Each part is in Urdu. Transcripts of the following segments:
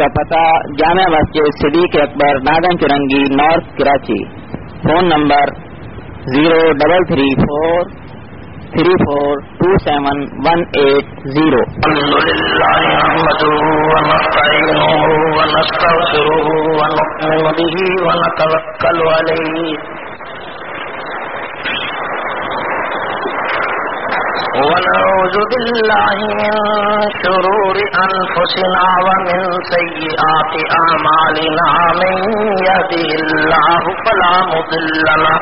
کا پتہ، Jama Masjid Siddiq Akbar, Nagan Chowrangi, north Karachi. Phone number zero double three four three four two seven one eight zero ونعوذ بالله من شرور أنفسنا ومن سيئات أعمالنا من يهده الله فلا مضل له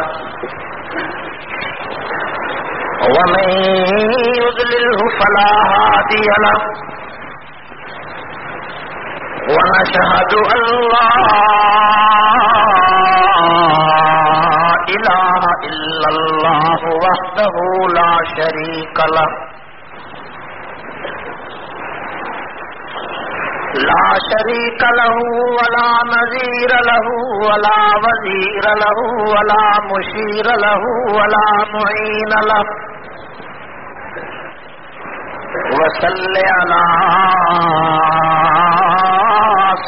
ومن يضلله فلا هادي له ونشهد أن لا الله وحده لا شريك له لا شريك له ولا نذير له ولا وزير له ولا مشير له ولا معين له وصل على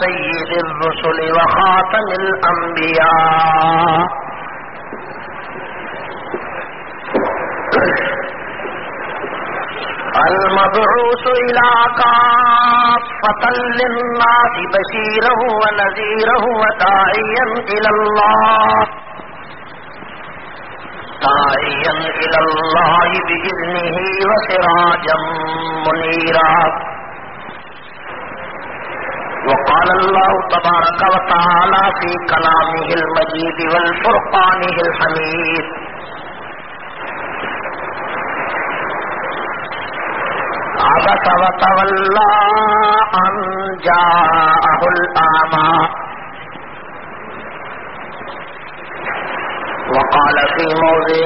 سيد الرسل وخاتم الأنبياء المبعوث إلى كافة للناس بشيرا ونذيرا وداعيا إلى الله. داعيا إلى الله بإذنه وسراجا منيرا. وقال الله تبارك وتعالى في كلامه المجيد والفرقانه الحميد. عبس وتولى أن جاءه الأعمى. وقال في موضع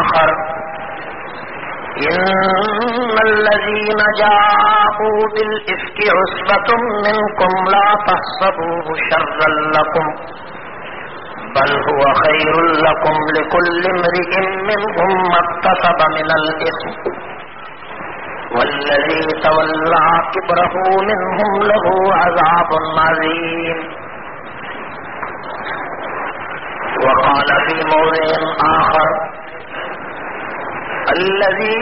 آخر، إن الذين جاءوا بالإفك عصبة منكم لا تحسبوه شرا لكم، بل هو خير لكم لكل امرئ منهم ما اكتسب من الإثم. والذي تولى كبره منهم له عذاب عظيم. وقال في موضع آخر، الذي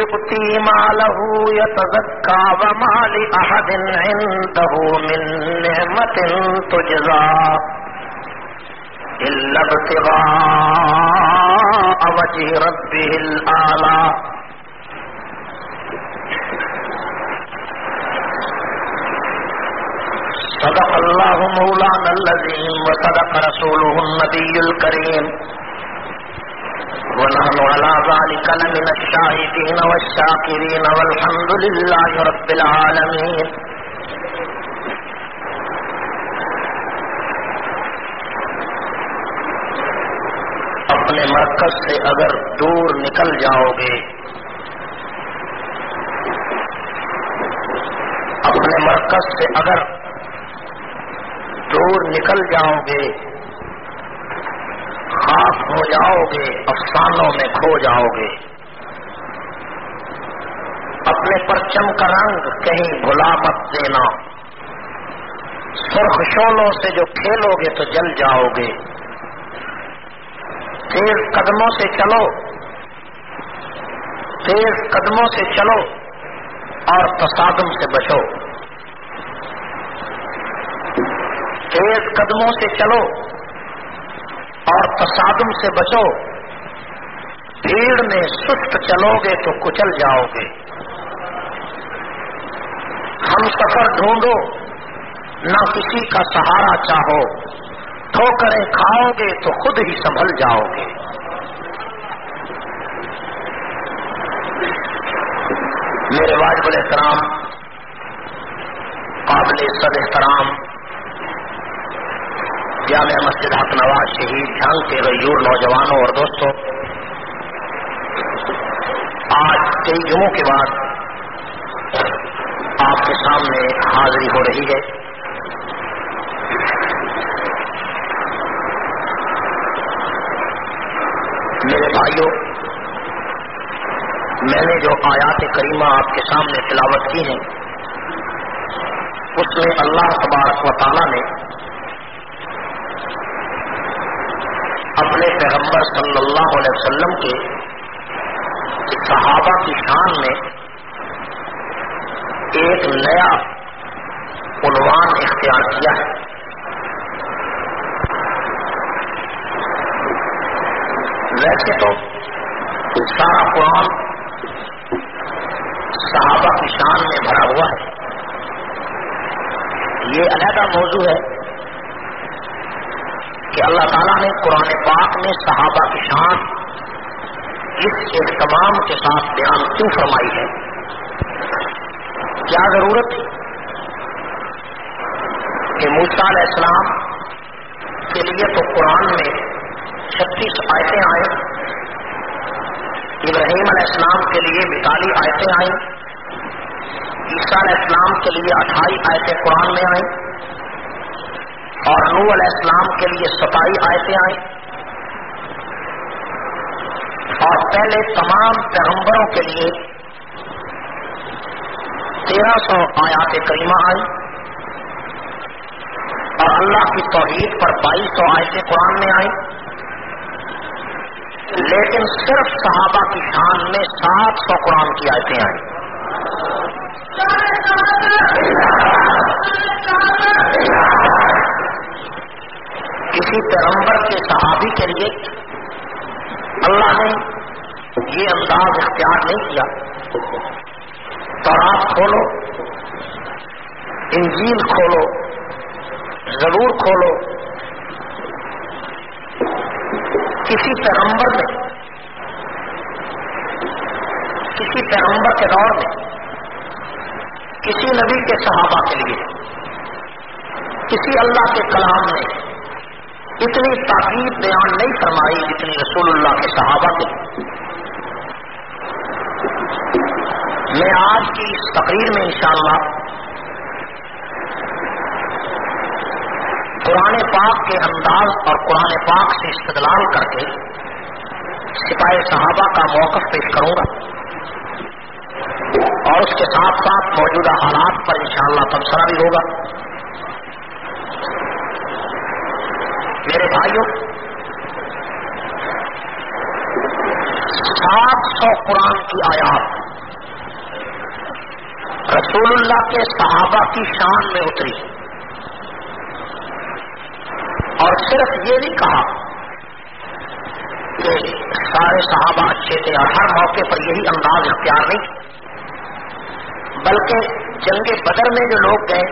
يؤتي ماله يتزكى وما لأحد عنده من نعمة تجزى إلا ابتغاء وجه ربه الآلام صدق الله مولانا الذين وصدق رسوله النبي الكريم ونحن على ذلك لمن الشاهدين والشاكرين والحمد لله رب العالمين. اپنے مرکز سے اگر دور نکل جاؤ گے اپنے مرکز سے اگر دور نکل جاؤ گے، خاص ہو جاؤ گے، افسانوں میں کھو جاؤ گے۔ اپنے پرچم کا رنگ کہیں بھلا مت دینا۔ سرخ شولوں سے جو کھیلو گے تو جل جاؤ گے۔ تیز قدموں سے چلو۔ تیز قدموں سے چلو اور تصادم سے بچو۔ تیز قدموں سے چلو اور تصادم سے بچو۔ بھیڑ میں سست چلو گے تو کچل جاؤ گے ہم سفر ڈھونڈو، نہ کسی کا سہارا چاہو۔ ٹھوکریں کھاؤ گے تو خود ہی سنبھل جاؤ گے میرے واجب احترام قابل صد احترام جامع مسجد حق نواز شہید جھنگ کے غیور نوجوانوں اور دوستوں، آج کئی جمعوں کے بعد آپ کے سامنے حاضری ہو رہی ہے۔ میرے بھائیوں، میں نے جو آیات کریمہ آپ کے سامنے تلاوت کی ہیں، اس میں اللہ تبارک و تعالیٰ نے اپنے پیغمبر صلی اللہ علیہ وسلم کے صحابہ کی شان میں ایک نیا عنوان اختیار کیا ہے۔ ویسے تو سارا قرآن صحابہ کی شان میں بھرا ہوا ہے۔ یہ علیحدہ موضوع ہے کہ اللہ تعالیٰ نے قرآن پاک میں صحابہ کی شان اس اہتمام کے ساتھ بیان کیوں فرمائی ہے؟ کیا ضرورت کہ موسا علیہ السلام کے لیے تو قرآن میں چھتیس آیتیں آئیں، ابراہیم علیہ السلام کے لیے بتالی آیتیں آئیں، عیسیٰ علیہ السلام کے لیے اٹھائی آیتیں قرآن میں آئیں اور نو علیہ السلام کے لیے ستائی آیتیں آئیں اور پہلے تمام پیغمبروں کے لیے تیرہ سو آیات کریمہ آئی اور اللہ کی توحید پر بائیس سو آیتیں قرآن میں آئیں لیکن صرف صحابہ کی شان میں سات سو قرآن کی آیتیں آئیں کسی پیغمبر کے صحابی کے لیے اللہ نے یہ انداز اختیار نہیں کیا۔ تو آپ کھولو، انجیل کھولو، ضرور کھولو۔ کسی پیغمبر میں کسی پیغمبر کے دور میں، کسی نبی کے صحابہ کے لیے، کسی اللہ کے کلام نے اتنی تاکید بیان نہیں فرمائی جتنی رسول اللہ کے صحابہ کے میں آج کی اس تقریر میں انشاءاللہ قرآن پاک کے انداز اور قرآن پاک سے استدلال کر کے سپاہی صحابہ کا موقف پیش کروں گا۔ اور اس کے ساتھ ساتھ موجودہ حالات پر انشاءاللہ تبصرہ بھی ہوگا۔ بھائیوں سات سو قرآن کی آیات رسول اللہ کے صحابہ کی شان میں اتری۔ اور صرف یہ نہیں کہا کہ سارے صحابہ اچھے تھے اور ہر موقع پر یہی انداز اختیار نہیں، بلکہ جنگ بدر میں جو لوگ گئے،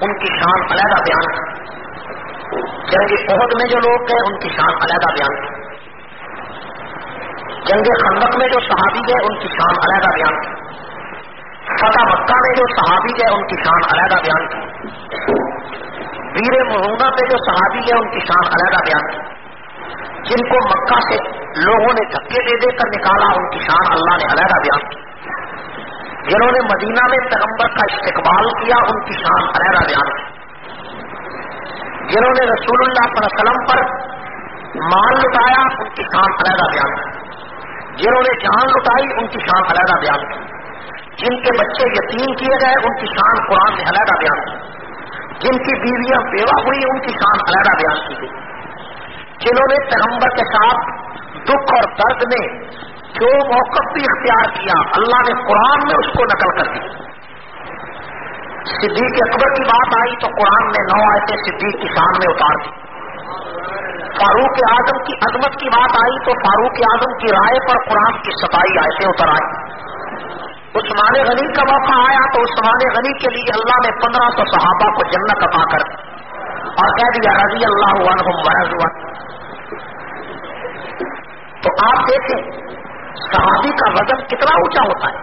ان کی شان علیحدہ بیان تھی جنگ عہد میں جو لوگ گئے، ان کی شان علیحدہ بیان تھی جنگ خندق میں جو صحابی گئے، ان کی شان علیحدہ بیان تھی فتح مکہ میں جو صحابی گئے، ان کی شان علیحدہ بیان تھی ویر مرونہ پہ جو صحابی ہے ان کی شان علیحدہ بیان کی۔ جن کو مکہ سے لوگوں نے دھکے دے دے کر نکالا، ان کی شان اللہ نے علیحدہ بیان کی۔ جنہوں نے مدینہ میں پیغمبر کا استقبال کیا، ان کی شان علیحدہ بیان کی۔ جنہوں نے رسول اللہ صلی اللہ علیہ وسلم پر مال لٹایا، ان کی شان علیحدہ بیان کی۔ جنہوں نے جان لٹائی، ان کی شان علیحدہ بیان کی۔ جن کے بچے یتیم کیے گئے، ان کی شان قرآن نے علیحدہ بیان کی۔ جن کی بیویاں بیوہ ہوئی، ان کی شان علیحدہ بیان کی گئی۔ جنہوں نے پیغمبر کے ساتھ دکھ اور درد میں جو موقف بھی اختیار کیا، اللہ نے قرآن میں اس کو نقل کر دی صدیق اکبر کی بات آئی تو قرآن نے نو آیتیں صدیق کی شان میں اتار دی۔ فاروق اعظم کی عظمت کی بات آئی تو فاروق اعظم کی رائے پر قرآن کی ستائی آیتیں اتر آئی عثمان غنی کا موقع آیا تو عثمان غنی کے لیے اللہ نے پندرہ سو صحابہ کو جنت عطا کر اور کہہ دیا، رضی اللہ عنہم ہوا تو آپ دیکھیں، صحابی کا وزن کتنا اونچا ہوتا ہے،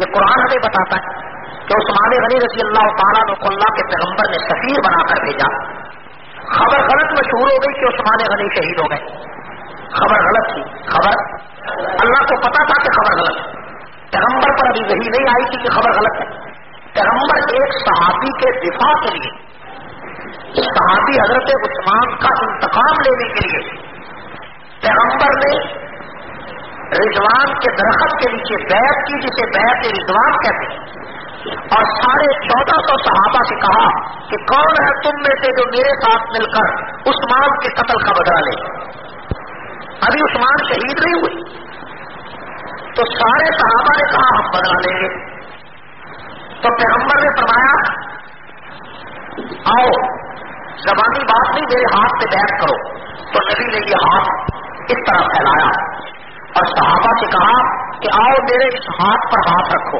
یہ قرآن ہمیں بتاتا ہے۔ کہ عثمان غنی رضی اللہ تعالیٰ کو اللہ کے پیغمبر نے سفیر بنا کر بھیجا۔ خبر غلط مشہور ہو گئی کہ عثمان غنی شہید ہو گئے۔ خبر غلط تھی۔ خبر اللہ کو پتا تھا کہ خبر غلط ہے۔ پیغمبر پر ابھی وہی نہیں آئی تھی کہ خبر غلط ہے۔ پیغمبر ایک صحابی کے دفاع کے لیے، صحابی حضرت عثمان کا انتقام لینے کے لیے، پیغمبر نے رضوان کے درخت کے نیچے بیت کی، جسے بیت رضوان کہتے ہیں۔ اور ساڑھے چودہ سو صحابہ سے کہا کہ کون ہے تم میں سے جو میرے ساتھ مل کر عثمان کے قتل کا بدلا لے؟ ابھی عثمان شہید نہیں ہوئی۔ تو سارے صحابہ نے کہا، ہم بدلا لیں گے۔ تو پیغمبر نے فرمایا، آؤ، زبانی بات نہیں، میرے ہاتھ پہ بیٹھ کرو۔ تو نبی نے یہ ہاتھ اس طرح پھیلایا اور صحابہ سے کہا کہ آؤ، میرے اس ہاتھ پر ہاتھ رکھو۔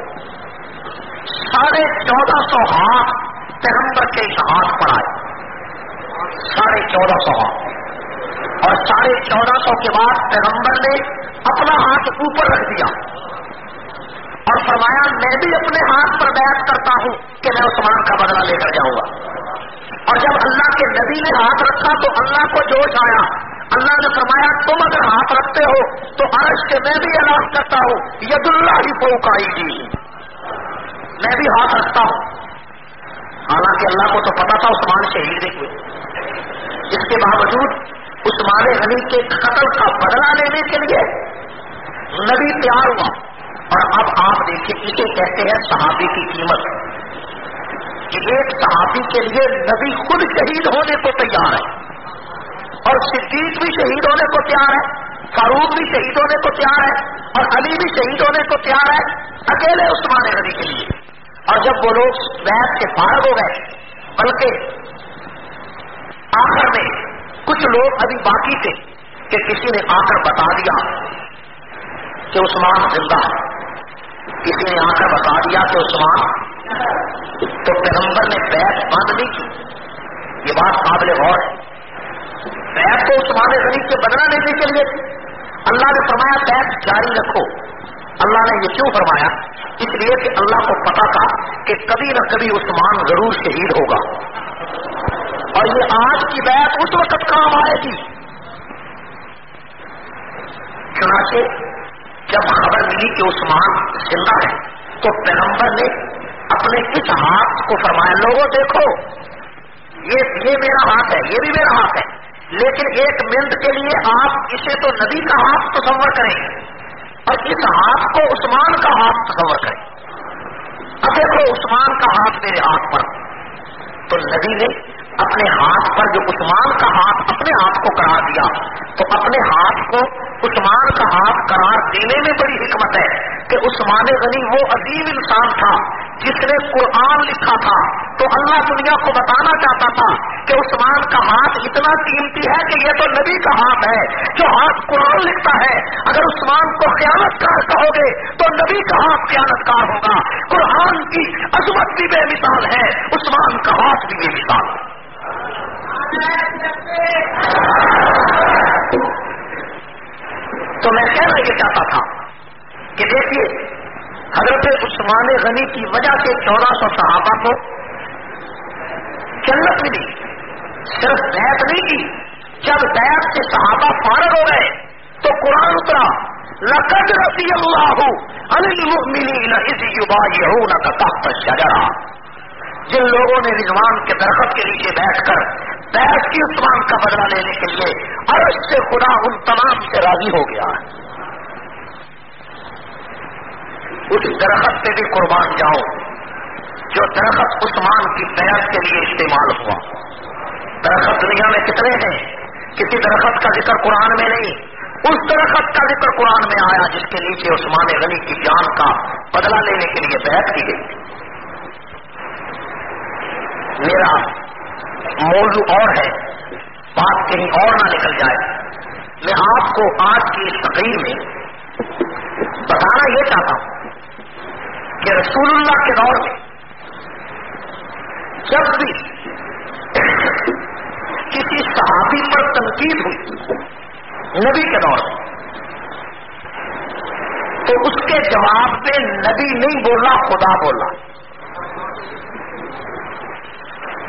ساڑھے چودہ سو ہاتھ پیغمبر کے اس ہاتھ پر آئے۔ ساڑھے چودہ سو ہاتھ۔ اور ساڑھے چودہ سو کے بعد پیغمبر نے اپنا ہاتھ اوپر رکھ دیا۔ اور فرمایا، میں بھی اپنے ہاتھ پر بیعت کرتا ہوں کہ میں عثمان کا بدلہ لے کر جاؤں گا۔ اور جب اللہ کے نبی نے ہاتھ رکھا تو اللہ کو جوش آیا۔ اللہ نے فرمایا، تم اگر ہاتھ رکھتے ہو تو عرش کے میں بھی اعلان کرتا ہوں ید اللہ ہی پوکائی گی میں بھی ہاتھ رکھتا ہوں۔ حالانکہ اللہ کو تو پتا تھا عثمان شہید ہوئے۔ اس کے باوجود عثمان غنی کے قتل کا بدلہ لینے کے لیے نبی تیار ہوا۔ اور اب آپ دیکھیں، اسے کہتے ہیں صحابی کی قیمت۔ کہ ایک صحابی کے لیے نبی خود شہید ہونے کو تیار ہے۔ اور صدیق بھی شہید ہونے کو تیار ہے، فاروق بھی شہید ہونے کو تیار ہے، اور علی بھی شہید ہونے کو تیار ہے اکیلے عثمان غنی کے لیے۔ اور جب وہ لوگ بیت کے فارغ ہو گئے، بلکہ آخر میں کچھ لوگ ابھی باقی تھے کہ کسی نے آ کر بتا دیا کہ عثمان زندہ ہے۔ کسی نے آ کر بتا دیا کہ عثمان، تو پیغمبر نے بیت بند نہیں کی۔ یہ بات قابل غور ہے۔ بیت تو عثمان غریب سے بدلا لینے کے لیے اللہ نے فرمایا بیت جاری رکھو۔ اللہ نے یہ کیوں فرمایا؟ اس لیے کہ اللہ کو پتا تھا کہ کبھی نہ کبھی عثمان ضرور شہید ہوگا۔ اور یہ آج کی بیت اس وقت کام آئے گی۔ چنانچہ جب خبر ملی کہ عثمان زندہ ہے، تو پیغمبر نے اپنے اس ہاتھ کو فرمایا، لوگوں دیکھو، یہ یہ میرا ہاتھ ہے، یہ بھی میرا ہاتھ ہے، لیکن ایک منٹ کے لیے آپ اسے تو نبی کا ہاتھ تصور کریں۔ اور اس ہاتھ کو عثمان کا ہاتھ تصور کریں۔ اب دیکھو عثمان کا ہاتھ میرے ہاتھ پر۔ تو نبی نے اپنے ہاتھ پر جو عثمان کا ہاتھ اپنے ہاتھ کو قرار دیا، تو اپنے ہاتھ کو عثمان کا ہاتھ قرار دینے میں بڑی حکمت ہے کہ عثمان غنی وہ عظیم انسان تھا جس نے قرآن لکھا تھا، تو اللہ دنیا کو بتانا چاہتا تھا کہ عثمان کا ہاتھ اتنا قیمتی ہے کہ یہ تو نبی کا ہاتھ ہے، جو ہاتھ قرآن لکھتا ہے۔ اگر عثمان کو قیامت کار کہو گے، تو نبی کا ہاتھ قیامت کار ہوگا۔ قرآن کی عظمت بھی بے مثال ہے، عثمان کا ہاتھ بھی بے مثال ہے۔ تو میں کہنا یہ چاہتا تھا کہ دیکھیے حضرت عثمان غنی کی وجہ سے چودہ سو صحابہ کو جنت ملی۔ صرف بیت نہیں کی، جب بیت سے صحابہ فارغ ہو گئے تو قرآن اترا، لقد رسی اللہ تحت الشجرہ۔ جن لوگوں نے رضوان کے درخت کے نیچے بیٹھ کر بیٹھ کی عثمان کا بدلہ لینے کے لیے عرش سے خدا ان تمام سے راضی ہو گیا۔ ہے اس درخت پہ بھی قربان جاؤ جو درخت عثمان کی بیعت کے لیے استعمال ہوا۔ درخت دنیا میں کتنے ہیں؟ کسی درخت کا ذکر قرآن میں نہیں۔ اس درخت کا ذکر قرآن میں آیا جس کے نیچے عثمان غنی کی جان کا بدلہ لینے کے لیے بیعت کی گئی۔ میرا موضوع اور ہے۔ بات کہیں اور نہ نکل جائے۔ میں آپ کو آج کی اس تقریر میں بتانا یہ چاہتا ہوں کہ رسول اللہ کے دور میں جب بھی کسی صحابی پر تنقید ہوئی نبی کے دور میں، تو اس کے جواب پہ نبی نہیں بولا، خدا بولا۔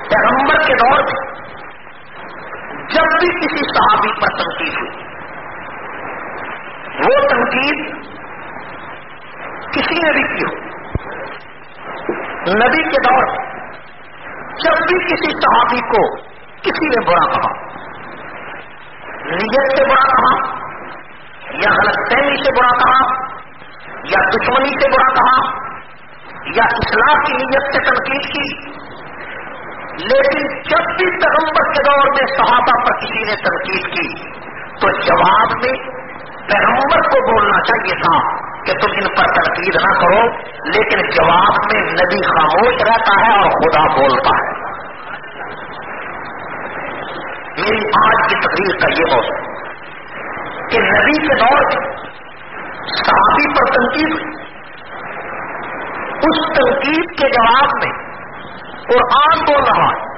پیغمبر کے دور میں جب بھی کسی صحابی پر تنقید ہوئی، وہ تنقید کسی نے بھی کی ہو؟ نبی کے دور جب بھی کسی صحابی کو کسی نے برا کہا، نیت سے برا کہا، یا غلط فہمی سے برا کہا، یا دشمنی سے برا کہا، یا اصلاح کی نیت سے تنقید کی، لیکن جب بھی پیغمبر کے دور میں صحابہ پر کسی نے تنقید کی، تو جواب میں پیغمبر کو بولنا چاہیے تھا کہ تم ان پر تنقید نہ کرو، لیکن جواب میں نبی خاموش رہتا ہے اور خدا بولتا ہے۔ میری آج کی تقریر کا یہ موضوع کہ نبی کے دور میں صحابی پر تنقید، اس تنقید کے جواب میں قرآن بول رہا ہے۔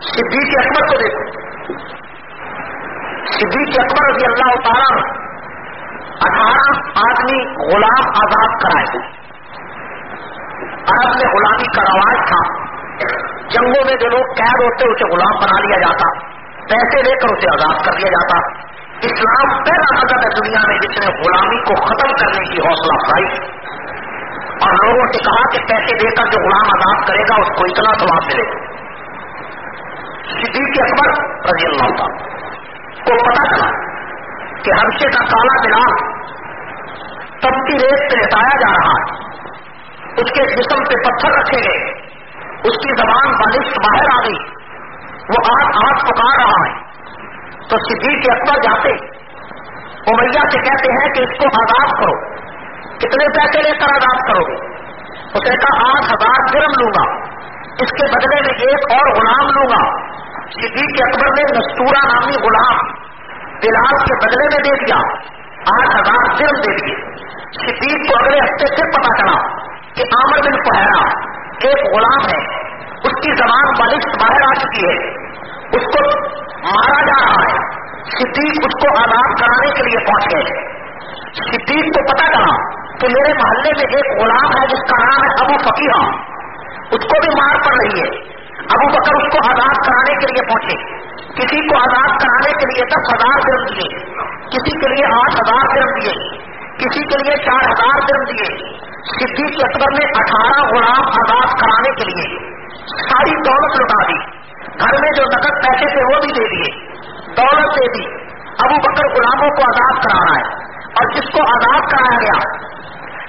صدیق اکبر کو دیکھو۔ صدیق اکبر رضی اللہ تعالیٰ اٹھارہ آدمی غلام آزاد کرائے عرب میں غلامی کا رواج تھا۔ جنگوں میں جو لوگ قید ہوتے اسے غلام بنا لیا جاتا۔ پیسے لے کر اسے آزاد کر دیا جاتا۔ اسلام پہلا مذہب ہے دنیا میں جس نے غلامی کو ختم کرنے کی حوصلہ افزائی۔ اور لوگوں سے کہا کہ پیسے دے کر جو غلام آزاد کرے گا، اس کو اتنا سواب ملے گا۔ صدیق اکبر رضی اللہ تعالی کو پتا چلا کہ ہمشے کا کالا بلال تبتی ریت پہ لٹایا جا رہا ہے۔ اس کے جسم پہ پتھر رکھے گئے۔ اس کی زبان بالش باہر آ گئی۔ وہ آج آج پکار رہا ہے۔ تو صدیق اکبر جاتے۔ امیہ سے کہتے ہیں کہ اس کو آزاد کرو۔ کتنے پیسے لے کر آزاد کرو؟ گے اس نے کہا، آٹھ ہزار جرم لوں گا۔ اس کے بدلے میں ایک اور غلام لوں گا۔ صدیق اکبر نے نستورا نامی غلام بلال کے بدلے میں دے دیا، آٹھ ہزار جرم دے دیے۔ صدیق کو اگلے ہفتے سے پتا چلا کہ آمر بن پہرا ایک غلام ہے۔ اس کی زبان بالش باہر آ چکی ہے۔ اس کو مارا جا رہا ہے۔ صدیق اس کو آزاد کرانے کے لیے پہنچ گئے صدیق کو پتا چلا کہ میرے محلے میں ایک غلام ہے جس کا نام ہے ابو فقیہ۔ اس کو بھی مار پڑ رہی ہے۔ ابو آزاد کرانے کے لیے پہنچے۔ کسی کو آزاد کرانے کے لیے دس ہزار درم دیے۔ کسی کے لیے آٹھ ہزار درم دیے۔ کسی کے لیے چار ہزار درم دیے۔ صدیق اکبر نے اٹھارہ غلام آزاد کرانے کے لیے ساری دولت لٹا دی۔ گھر میں جو نقد پیسے تھے وہ بھی دے دیے۔ دولت دے دی۔ ابو بکر غلاموں کو آزاد کرا رہا ہے۔ اور جس کو آزاد کرایا گیا،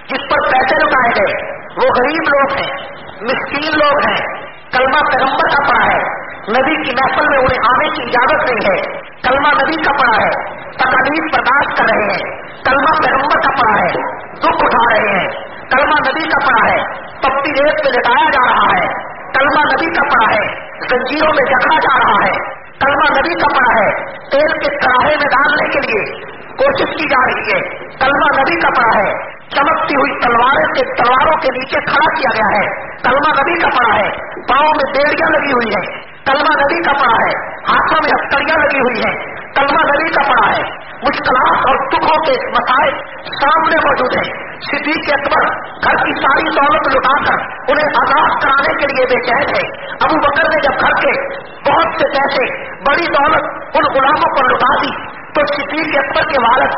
جس پر پیسے لٹائے گئے، وہ غریب لوگ ہیں، مسکین لوگ ہیں، کلمہ پیغمبر کا پڑا ہے۔ نبی کی محفل میں انہیں آنے کی اجازت نہیں ہے۔ کلمہ نبی کا پڑا ہے۔ تکلیف برداشت کر رہے ہیں۔ کلمہ پیغمبر کا پڑا ہے۔ دکھ اٹھا رہے ہیں۔ کلمہ نبی کا پڑا ہے۔ پپتی ریت پہ لٹایا جا رہا ہے۔ کلمہ نبی کا پڑا ہے۔ زنجیروں میں جکڑا جا رہا ہے۔ کلمہ نبی کا پڑا ہے۔ تیل کے کڑاہے میں ڈالنے کے لیے کوشش کی جا رہی ہے۔ کلمہ نبی کا پڑا ہے۔ چمکتی ہوئی تلواروں کے تلواروں کے نیچے کھڑا کیا گیا ہے۔ کلمہ نبی کا پڑا ہے۔ پاؤں میں بیڑیاں لگی ہوئی ہیں۔ کلمہ نبی کا پڑا ہے۔ ہاتھوں میں ہتکڑیاں لگی ہوئی ہیں۔ کلمہ نبی کا پڑا ہے۔ مشکلات اور دکھوں کے مسائل سامنے موجود ہیں۔ صدیق اکبر گھر کی ساری دولت لٹا کر انہیں آزاد کرانے کے لیے بے چین ہے ابو بکر نے جب گھر کے بہت سے پیسے، بڑی دولت ان غلاموں پر لٹا دی تو صدیق اکبر کے والد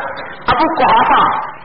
ابو کوحافہ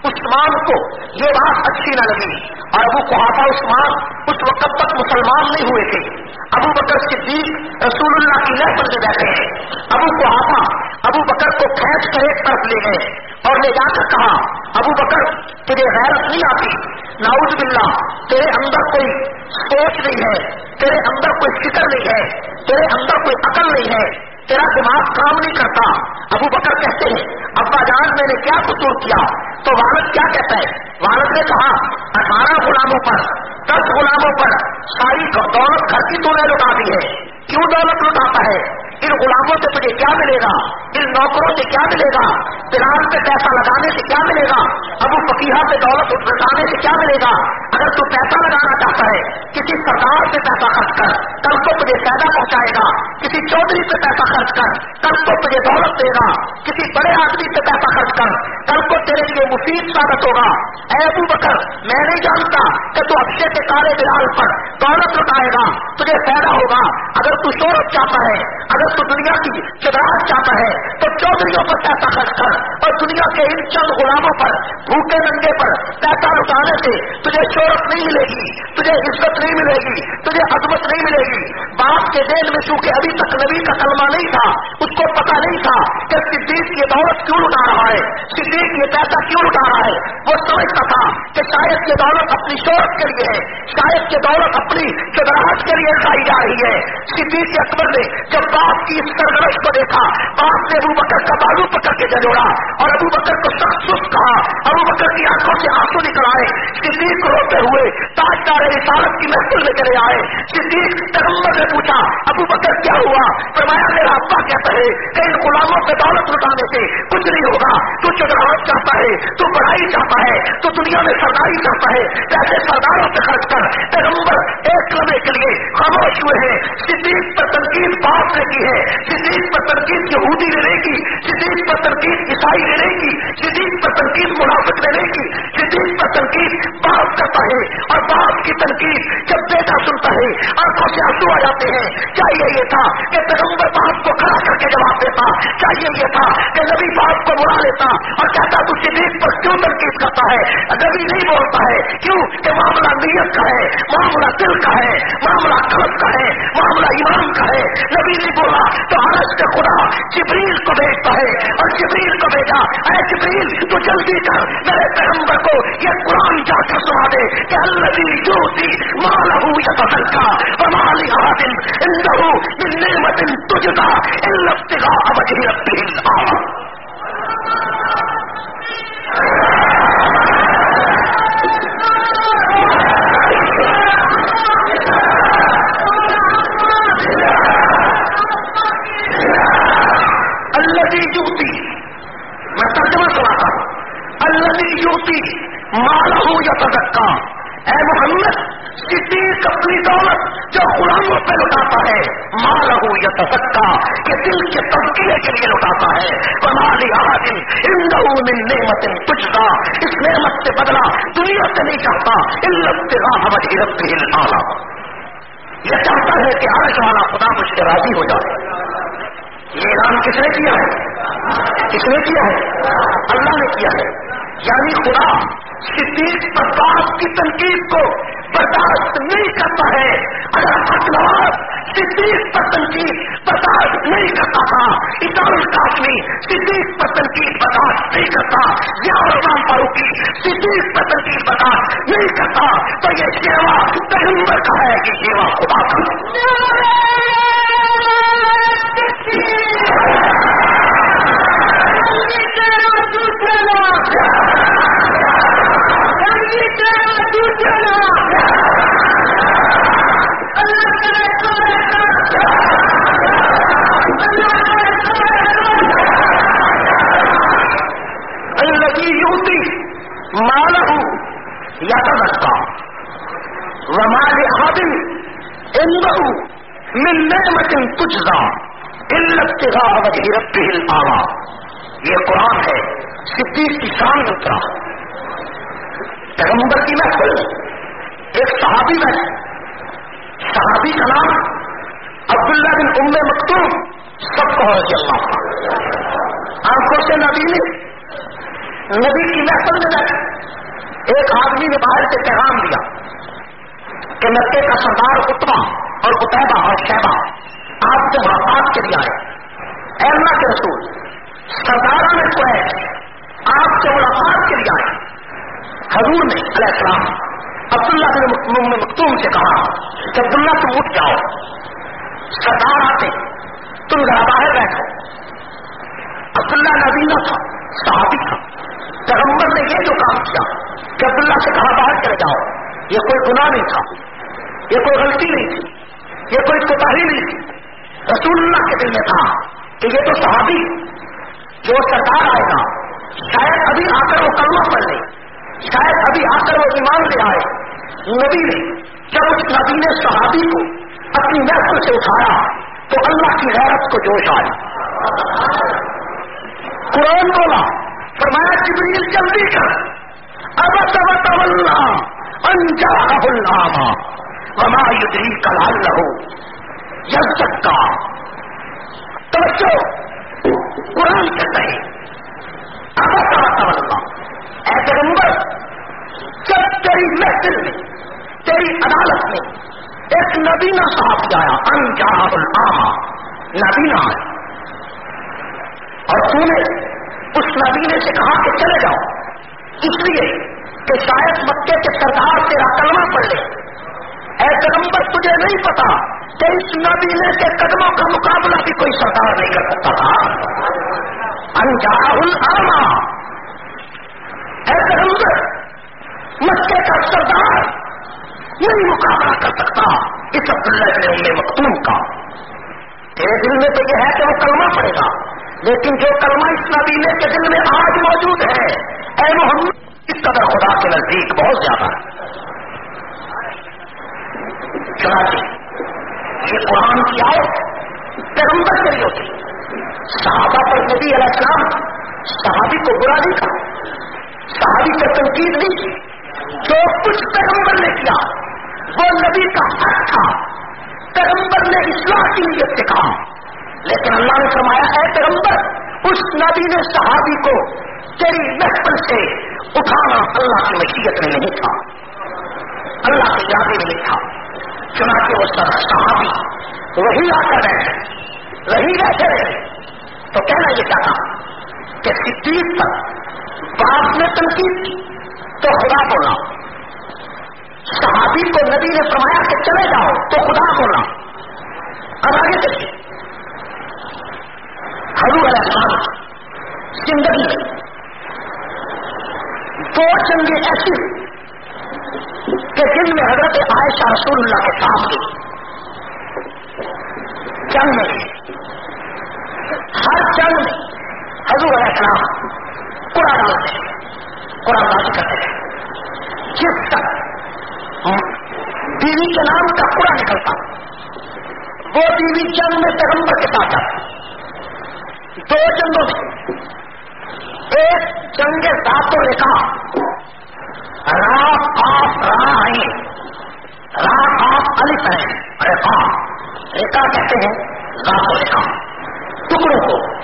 عثمان کو یہ بات اچھی نہ لگی اور ابو کوحافہ عثمان اس وقت تک مسلمان نہیں ہوئے تھے۔ ابو بکر صدیق رسول اللہ کی نسل میں بیٹھے ہیں۔ ابو کوحافہ ابو بکر کو کھینچ کر ایک طرف لے گئے اور لے جا کر کہا، ابو بکر، تجھے غیرت نہیں آتی۔ ناؤز باللہ، تیرے اندر کوئی سوچ نہیں ہے، تیرے اندر کوئی فکر نہیں ہے، تیرے اندر کوئی عقل نہیں ہے، تیرا دماغ کام نہیں کرتا۔ ابو بکر کہتے ہیں، ابا جان، میں نے کیا قصور کیا؟ تو والد کیا کہتا ہے؟ والد نے کہا، اٹھارہ غلاموں پر، دس غلاموں پر ساری دولت گھر کی تو نے لٹا دی ہے۔ کیوں دولت لٹاتا ہے؟ ان غلاموں سے تجھے کیا ملے گا؟ ان نوکروں سے کیا ملے گا؟ بلال پہ پیسہ لگانے سے کیا ملے گا؟ ابو فقیہ سے دولت اٹھانے سے کیا ملے گا؟ اگر تو پیسہ لگانا چاہتا ہے، کسی سرکار سے پیسہ خرچ کر کل کو تجھے فائدہ پہنچائے گا۔ کسی چودھری سے پیسہ خرچ کر کل کو تجھے دولت دے گا۔ کسی بڑے آدمی سے پیسہ خرچ کر کل کو تیرے لیے مفید ثابت ہوگا۔ اے ابو بکر، میں نہیں جانتا کہ تو اکشے کے کالے بلال پر دولت لٹائے گا، تجھے فائدہ ہوگا۔ اگر تو شہرت چاہتا ہے، اگر تو دنیا کی چدراہٹ چاہتا ہے، تو چودھریوں پر پیسہ خرچ کر۔ اور دنیا کے ان چند غلاموں پر، بھوکے ننگے پر پیسہ لٹانے سے تجھے شہرت نہیں ملے گی، تجھے عزت نہیں ملے گی، تجھے عزمت نہیں ملے گی۔ باپ کے دین میں چونکہ ابھی تک نبی کا کلمہ نہیں تھا، اس کو پتا نہیں تھا کہ صدیق کی دولت کیوں لٹا رہا ہے، صدیق یہ پیسہ کیوں لٹا رہا ہے۔ وہ سمجھتا تھا کہ شاید یہ دولت اپنی شہرت کے لیے ہے، شاید یہ دولت اپنی چدراہٹ کے لیے کھائی جا رہی ہے۔ صدیق اکبر نے جب باپ کی اس سرگرش کو دیکھا، باپ نے ابو بکر کا بالو پکڑ کے جلوڑا اور ابو بکر کو سخت سست کہا، ابو بکر کی آنکھوں سے آنسو نکل آئے، صدیق کو روتے کرتے ہوئے تاجدار رسالت کی محفل میں چلے آئے۔ صدیق تگمبر نے پوچھا، ابو بکر کیا ہوا؟ فرمایا، میرا ابا کہتا ہے کہ ان غلاموں سے دولت لٹانے سے کچھ نہیں ہوگا۔ تو چدراہٹ چاہتا ہے، تو بڑھائی چاہتا ہے، تو دنیا میں سرداری چاہتا ہے۔ پیسے سرداروں سے خرچ کر تگمبر ایک لمحے کے لیے خاموش ہوئے ہیں۔ صدیق پر تنقید باپ نے کی ہے۔ صدیق پر تنقید یہودی نے نہیں کی صدیق پر تنقید عیسائی نے نہیں کی صدیق پر تنقید منافق نے نہیں کی صدیق پر تنقید تنقید، باپ کرتا ہے اور باپ کی تنقید جب بیٹا سنتا ہے، آنکھوں سے آنسو آ جاتے ہیں۔ چاہیے یہ تھا کہ پیغمبر باپ کو کھڑا کر کے جواب دیتا۔ چاہیے یہ تھا کہ نبی باپ کو بلا لیتا۔ اور کہتا تو صدیق پر کیوں تنقید کرتا ہے؟ نبی نہیں بولتا ہے۔ کیوں؟ کہ معاملہ نیت کا ہے، معاملہ دل کا ہے، معاملہ قلب کا ہے، معاملہ ایمان کا ہے۔ نبی نہیں بولا تو حرض کے خدا جبریل کو بھیجتا ہے۔ اور جبریل کو بھیجا، اے جبریل تو جلدی کر، میرے پیغمبر کو یہ قرآن قرآن کر سنا دے کہ اللہ جو تھی ماں لہو یا بدل کا بمالی آدم اندہو بن نعمت تجدا اللہ ابتغاء وجہ ربہ الاعلی اللہ جو میں ترجمہ سناتا ہوں۔ اللہ کی تھی مال ہو یا تدکا اے محمد صدیق اپنی دولت جو غلاموں پہ لٹاتا ہے۔ مال ہو یا تسکا کہ دل کے تبکیے کے لیے لٹاتا ہے۔ کمالی آدم ہندو من نعمت پچھتا اس نعمت سے بدلا دنیا سے نہیں چاہتا علت راہ وجہ رب ہلانا یہ چاہتا ہے کہ آج والا خدا مجھ سے راضی ہو جائے۔ یہ اعلان کس نے کیا ہے؟ کس نے کیا ہے؟ اللہ نے کیا ہے۔ یعنی خدا۔ صدیق برداشت کی تنقید کو برداشت نہیں کرتا ہے۔ اگر حکمران صدیق پر تنقید برداشت نہیں کرتا تھا اقدام کاشمی صدیق پر تنقید برداشت نہیں کرتا، یا اسلام فاروقی صدیق پر تنقید برداشت نہیں کرتا، تو یہ سیوا پیغمبر کا ہے کہ سیوا خدا کا۔ یہ قرآن ہے صدیق کی شان اترا پیغمبر کی محفل. ایک صحابی میں. صحابی کا نام عبداللہ بن ام مکتوم. سب کو رضی اللہ آنکھوں سے نبی نے نبی کی محفل میں بیٹھے ایک آدمی نے باہر سے پیغام دیا کہ مکے کا سردار اتما اور اتحبا اور شہبا آپ سے ملاقات کے لیے آئے، اے اللہ کے رسول سرداروں میں کو ہے، آپ سے ملاقات کے لیے آئے حضور نے علیہ السلام عبداللہ بن مکتوم سے کہا کہ عبداللہ تم اٹھ جاؤ۔ سردار آتے، تم ذرا باہر بیٹھو۔ عبداللہ نبینا تھا، صحابی تھا۔ پیغمبر نے یہ جو کام کیا کہ عبداللہ سے کہا باہر چلے جاؤ۔ یہ کوئی گناہ نہیں تھا، یہ کوئی غلطی نہیں تھی، یہ کوئی کوتاہی نہیں تھی۔ رسول اللہ کے دل میں تھا کہ یہ تو صحابی، جو سردار آئے گا، شاید ابھی آ کر وہ کلمہ پڑھ لے۔ شاید ابھی آ کر وہ ایمان لے آئے۔ نبی نے جب اس نبی نے صحابی کو اپنی محفل سے اٹھایا، تو اللہ کی غیرت کو جوش آیا۔ قرآن بولا، فرمایا، جبریل جلدی کر۔ اب سب اللہ انجا اللہ وما یدری کلال لہو یز کا توجہ، قرآن کہتا ہے اب سب اللہ اے پیغمبر، جب تیری محفل میں، تیری عدالت میں ایک نبینا صاحب آیا انجا العامہ، نبینا آیا اور تو نے اس نبی نے سے کہا کہ چلے جاؤ۔ اس لیے کہ شاید مکے کے سردار تیرا کلمہ پڑھ لے۔ اے پیغمبر، تجھے نہیں پتا کہ اس نبینے کے قدموں کا مقابلہ بھی کوئی سردار نہیں کر سکتا تھا۔ انجا اے پیغمبر مکے کا سردار نہیں مقابلہ کر سکتا اس عبداللہ ابن ام مختوم کا۔ تیرے دل میں تو یہ ہے کہ وہ کلمہ پڑے گا، لیکن جو کلمہ اس نبینے کے دل میں آج موجود ہے، اے محمد، اس قدر خدا کے نزدیک بہت زیادہ ہے۔ چنانچہ، یہ قرآن کی آئے پیغمبر کے لیے ہوتی۔ صحابہ پر نبی علیہ السلام صحابی کو برا نہیں کہا صحابی کو تنقید نہیں کی، جو کچھ پیغمبر نے کیا، وہ نبی کا حق تھا۔ پیغمبر نے اصلاح کی نیت سے کہا لیکن اللہ نے فرمایا ہے پیغمبر، اس نبی نے صحابی کو تیری محفل سے اٹھانا اللہ کی مشیت میں نہیں تھا۔ اللہ کے ارادے میں نہیں تھا۔ چنانچہ وہ سب صحابی وہی آ کر رہے وہی رہتے رہے۔ تو کہنا یہ چاہتا کہ صدیق پر باپ نے تنقید کی، تو خدا بولا صحابی کو نبی نے فرمایا کہ چلے جاؤ، تو خدا بولا اب آگے چلیے۔ ہرو علیہ السلام زندگی میں دو چنگے ایسی کہ جن میں حضرت عائشہ رسول اللہ کے ساتھ سامنے جنگ میں، ہر جنگ میں حضور علیہ السلام قرآن ڈالتے قرآن بازی کرتے تھے جس تک بیوی کے نام کا قرآن نکلتا وہ بیوی جنگ میں پیغمبر کے ساتھ جاتا دو جنگوں میں ایک جنگ ذات و رکھا راہ آپ راہ آئے راہ آپ الف ہے ریکا ریکا کہتے ہیں؟ ذات ریکا ٹکڑوں کو۔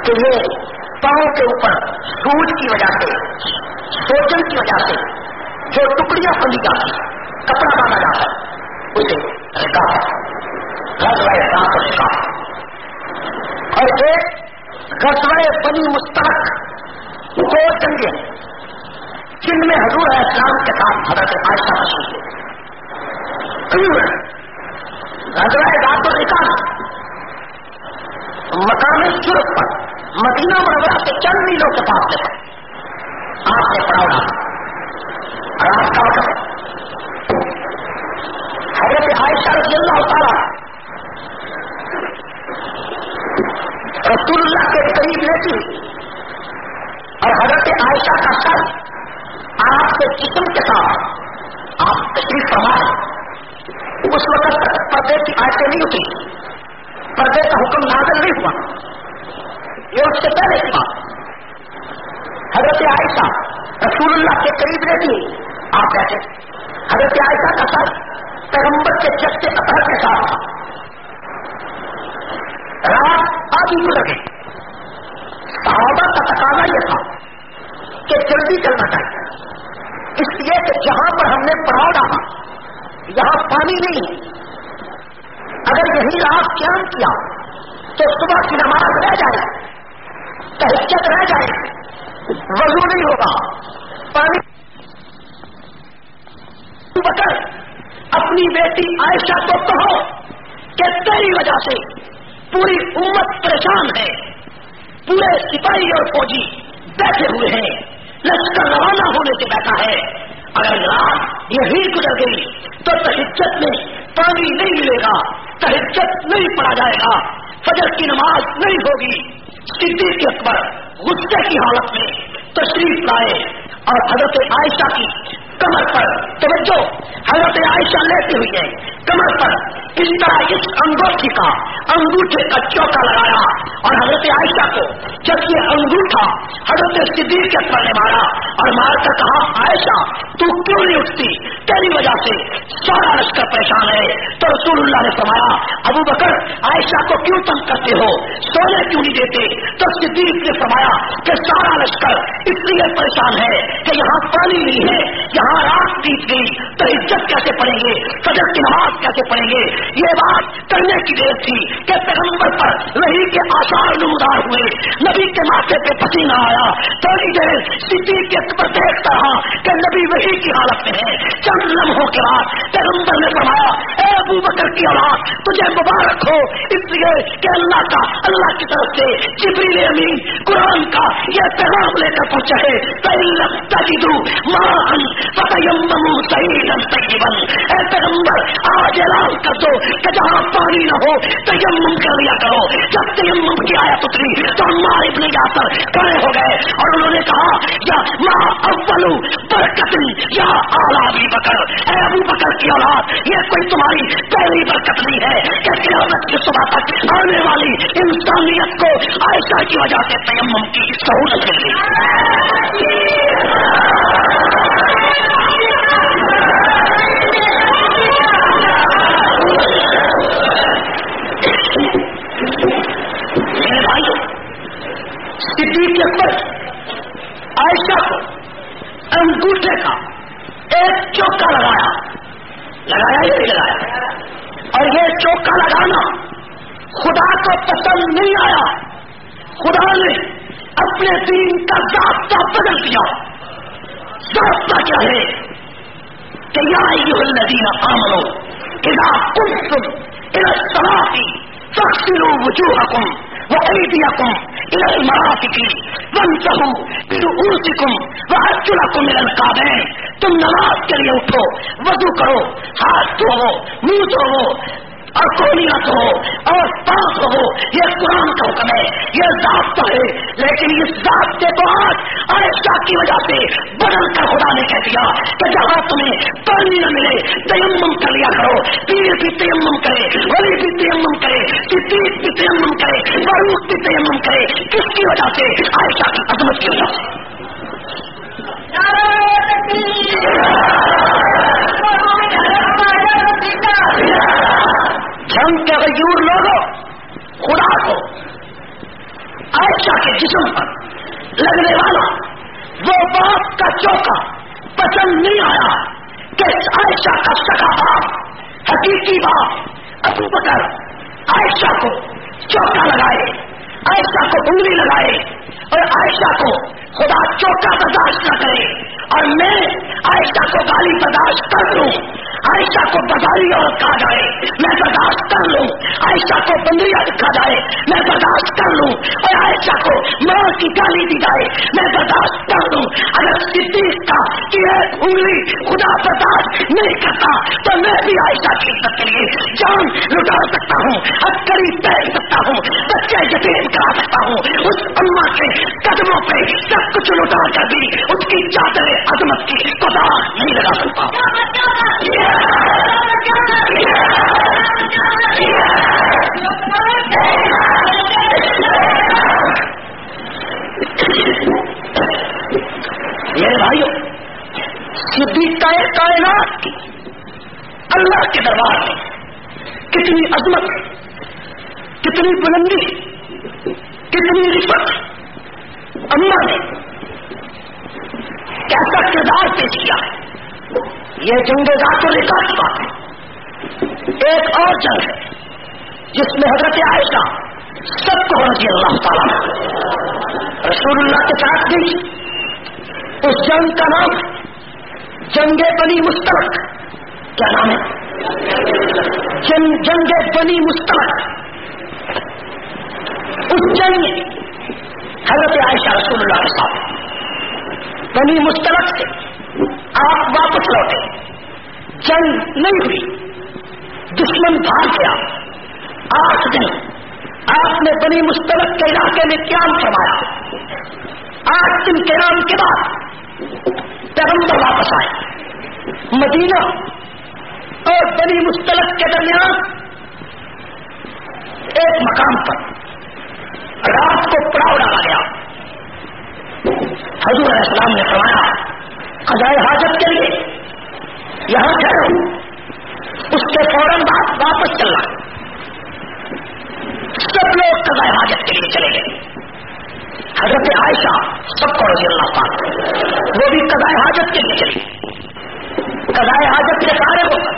کہ یہ پاؤں کے اوپر سوج کی وجہ سے سوچن کی وجہ سے جو ٹکڑیاں بندی جاتی، کپڑا باندھا جاتا ہے اسے ریکا غزوہ ذات و اور ایک غزوہ بنی مستحق دو جنگیں جن میں حضور ہے اسلام کے ساتھ حضرت عائشہ مشہور ہے۔ حضرت رات نکال مقامی شرف پر۔ مدینہ مرورہ سے چند میلوں کے پاس سے آپ نے پڑا رات کا وقت حضرت عائشہ رضی اللہ تعالیٰ رسول اللہ کے قریب لیتی اور حضرت عائشہ کا سر آپ کے جسم کے ساتھ آپ تشریف فرمائے اس وقت تک پردے کی آیتیں نہیں ہوتی پردے کا حکم نازل نہیں ہوا۔ یہ اس سے پہلے کی بات حضرت عائشہ رسول اللہ کے قریب رہتی آپ کہتے حضرت عائشہ کا ساتھ پیغمبر کے چچے اطہر کے ساتھ تھا۔ رات آدھی گزر گئی صحابہ کا تقاضا یہ تھا کہ جلدی چلنا چاہیے۔ اس لیے کہ جہاں پر ہم نے پڑاؤ ڈالا، یہاں پانی نہیں ہے۔ اگر یہی رات قیام کیا، تو صبح کی نماز رہ جائے۔ تحجت رہ جائے وضو نہیں ہوگا۔ پانی بکر، اپنی بیٹی عائشہ کو کہو کہ تیری وجہ سے پوری امت پریشان ہے۔ پورے سپاہی اور فوجی بیٹھے ہوئے ہیں۔ لشکر روانہ ہونے سے بیٹھا ہے۔ اگر رات یہی گزر گئی تو تحجت میں پانی نہیں ملے گا تحجت نہیں پڑا جائے گا۔ فجر کی نماز نہیں ہوگی۔ صدیق اکبر غصے کی حالت میں تشریف لائے اور حضرت عائشہ کی کمر پر توجہ حضرت عائشہ لیتی ہوئی ہے کمر پر اس طرح اس انگوٹھی کا انگوٹھے کا چوکا لگایا اور حضرت عائشہ کو، جب یہ انگوٹھا حضرت صدیق کے پر نے مارا اور مار کر کہا، عائشہ، تو کیوں نہیں اٹھتی؟ تیری وجہ سے سارا لشکر پریشان ہے۔ تو رسول اللہ نے فرمایا، ابو بکر، عائشہ کو کیوں تنگ کرتے ہو؟ سونے کیوں نہیں دیتے؟ تو صدیق نے فرمایا کہ سارا لشکر اس لیے پریشان ہے کہ یہاں پانی نہیں ہے، یہاں رات بیت گئی، تو عزت کیسے پڑیں گے؟ فجر کی نماز کیسے پڑیں گے؟ یہ بات کرنے کی دیر تھی۔ کہ پیغمبر پر وہی کے آسار نمودار ہوئے، نبی کے ماتھے پہ پسینہ آیا تھوڑی دیر صدیق کے اکبر دیکھتا رہا کہ نبی وہی کی حالت میں ہے۔ چند لمحوں کے بعد پیغمبر نے فرمایا، اے ابو بکر کی اولاد، تجھے مبارک ہو۔ اس لیے کہ اللہ کا، اللہ کی طرف سے جبریل امین قرآن کا یہ پیغام لے کر پہنچا ہے۔ اے پیغمبر، آج اعلان کر دو کہ جہاں پانی نہ ہو تو تیمم کر لیا کرو۔ جب تیمم کی آیت اتری تو ہمارے ابن جا کر کھڑے ہو گئے اور انہوں نے کہا، یا ماں اولو برکت یا آلہ بھی بکر۔ اے ابو بکر کی اولاد، یہ کوئی تمہاری پہلی برکت نہیں ہے کہ قیامت کی صبح تک آنے والی انسانیت کو عائشہ کی وجہ سے تیمم کی سہولت مل گئی میرے بھائی صدیق اکبر عائشہ کو انگوٹھے کا ایک چوکا لگایا۔ لگایا یا نہیں لگایا؟ اور یہ چوکا لگانا خدا کو پسند نہیں آیا۔ خدا نے اپنے دین کا ضابطہ بدل دیا۔ ضابطہ کیا ہے؟ کہ یا الذین آمنو اذا قمتم الى الصلاة فاغسلوا وجوهكم وأيديكم إلى المرافق وانتهوا برؤوسكم وأرجلكم إلى الكعبين. تم نماز کے لیے اٹھو، وضو کرو، ہاتھ دھو منہ دھو اور کونیت ہو اور پاس ہو، یہ قرآن کا حکم ہے، یہ ضابطہ ہے۔ لیکن اس ضابطے کو آج عائشہ کی وجہ سے بدل کر خدا نے کہہ دیا کہ جہاں تمہیں پانی نہ ملے، تیمم کر لیا کرو۔ پیر بھی تیمم کرے، ولی بھی تیمم کرے، صدیق بھی تیمم کرے، فاروق بھی تیمم کرے۔ کس کی وجہ سے عائشہ کی عظمت کی وجہ سے؟ جنگ کے غیور لوگوں، خدا کو۔ عائشہ کے جسم پر لگنے والا وہ باپ کا چوکا پسند نہیں آیا کہ عائشہ کا سکا باپ، حقیقی باپ ابو بکر عائشہ کو چوکا لگائے، عائشہ کو انگلی لگائے اور عائشہ کو خدا چوکا برداشت نہ کرے۔ اور میں عائشہ کو گالی برداشت کر لوں عائشہ کو بازاری عورت کہا جائے، میں برداشت کر لوں۔ عائشہ کو بندریا کہا جائے، میں برداشت کر لوں۔ اور عائشہ کو ماں کی گالی دی جائے، میں برداشت کر لوں۔ اگر صدیق کا کہ ایک انگلی خدا برداشت نہیں کرتا، تو میں بھی عائشہ کی عزت کے لیے جان لٹا سکتا ہوں، عسکری پہن سکتا ہوں، بچے یتیم کرا سکتا ہوں۔ اس اما کے قدموں پہ سب کچھ لٹا کر بھی اس کی چادر عظمت کی پتا نہیں لگا سکتا۔ میرے بھائیوں صدیق کا کائنات کی اللہ کے دربار میں کتنی عظمت، کتنی بلندی، کتنی رفت اللہ نے کیسا کردار پیش کیا ہے۔ یہ جنگ ذات و کی بات ہے۔ ایک اور جنگ ہے، جس میں حضرت عائشہ سب کو رضی اللہ تعالیٰ رسول اللہ کے ساتھ بھی۔ اس جنگ کا نام جنگ بنی مسترک کیا نام ہے؟ جنگ جنگ بنی مسترک اس جنگ میں حضرت عائشہ رسول اللہ کے ساتھ۔ بنی مسترک سے آپ واپس لوٹے۔ جنگ نہیں ہوئی۔ دشمن بھاگ گیا۔ آٹھ دن آپ نے بنی مسترد کے علاقے میں قیام فرمایا۔ آٹھ دن قیام کے بعد پیغمبر واپس آئے۔ مدینہ اور بنی مسترد کے درمیان ایک مقام پر رات کو پڑاؤ ڈالا گیا۔ حضور علیہ السلام نے فرمایا خزائے حاجت کے لیے یہاں ٹھہرو اس کے فوراً بعد واپس چلنا۔ سب لوگ قضاء حاجت کے لیے چلے گئے۔ حضرت عائشہ سب کو رضی اللہ پاک وہ بھی قضاء حاجت کے لیے چلی قضاء حاجت کے سارے ہو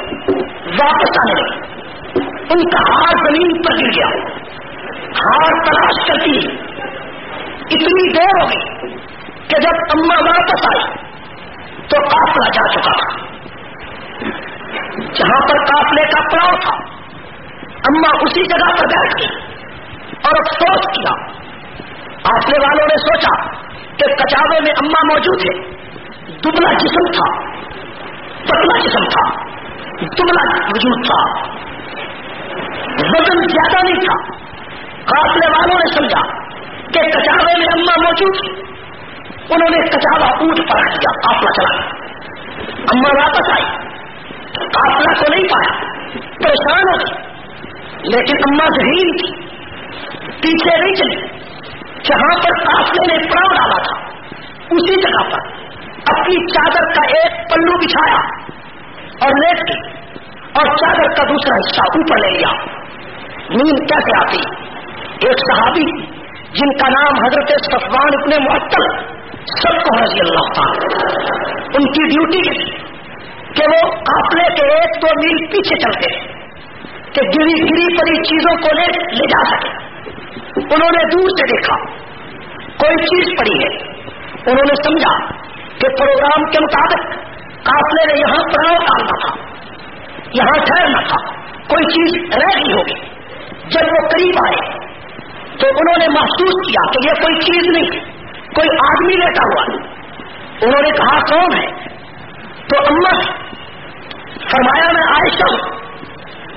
واپس آنے لگے۔ ان کا ہار زمین پر گر گیا۔ ہار تلاش کرتی اتنی دیر ہو گئی کہ جب اما واپس آئی تو قافلہ جا چکا تھا جہاں پر قافلے کا پڑاؤ تھا، اما اسی جگہ پر بیٹھ گئی اور افسوس کیا۔ قافلے والوں نے سوچا کہ کچاوے میں اما موجود ہے۔ دبلا جسم تھا، پتلا جسم تھا، دبلا وجود تھا۔ وزن زیادہ نہیں تھا۔ قافلے والوں نے سمجھا کہ کچاوے میں اما موجود تھی انہوں نے کچاوا اونٹ پر رکھ دیا کافلا چلا۔ اما واپس آئی۔ کافلا کو نہیں پایا، پریشان ہو گئی۔ لیکن اما ذہین تھی۔ پیچھے نہیں چلی۔ جہاں پر کافلے نے پڑاؤ ڈالا تھا، اسی جگہ پر اپنی چادر کا ایک پلو بچھایا اور لیٹ گئی۔ اور چادر کا دوسرا حصہ اوپر لے لیا۔ نیند کیسے آتی؟ ایک صحابی جن کا نام حضرت صفوان اتنے معطل سب کو رضی اللہ تعالی ان کی ڈیوٹی کہ وہ قافلے کے ایک دو میل پیچھے چلتے کہ گری گری پڑی چیزوں کو لے لے جا سکے۔ انہوں نے دور سے دیکھا، کوئی چیز پڑی ہے۔ انہوں نے سمجھا کہ پروگرام کے مطابق قافلے نے یہاں پڑاؤ ڈالنا تھا، یہاں ٹھہرنا تھا، کوئی چیز رہ گئی ہوگی۔ جب وہ قریب آئے تو انہوں نے محسوس کیا کہ یہ کوئی چیز نہیں کوئی آدمی لیٹا ہوا انہوں نے کہا، کون ہے؟ تو اما فرمایا، میں عائشہ ہوں۔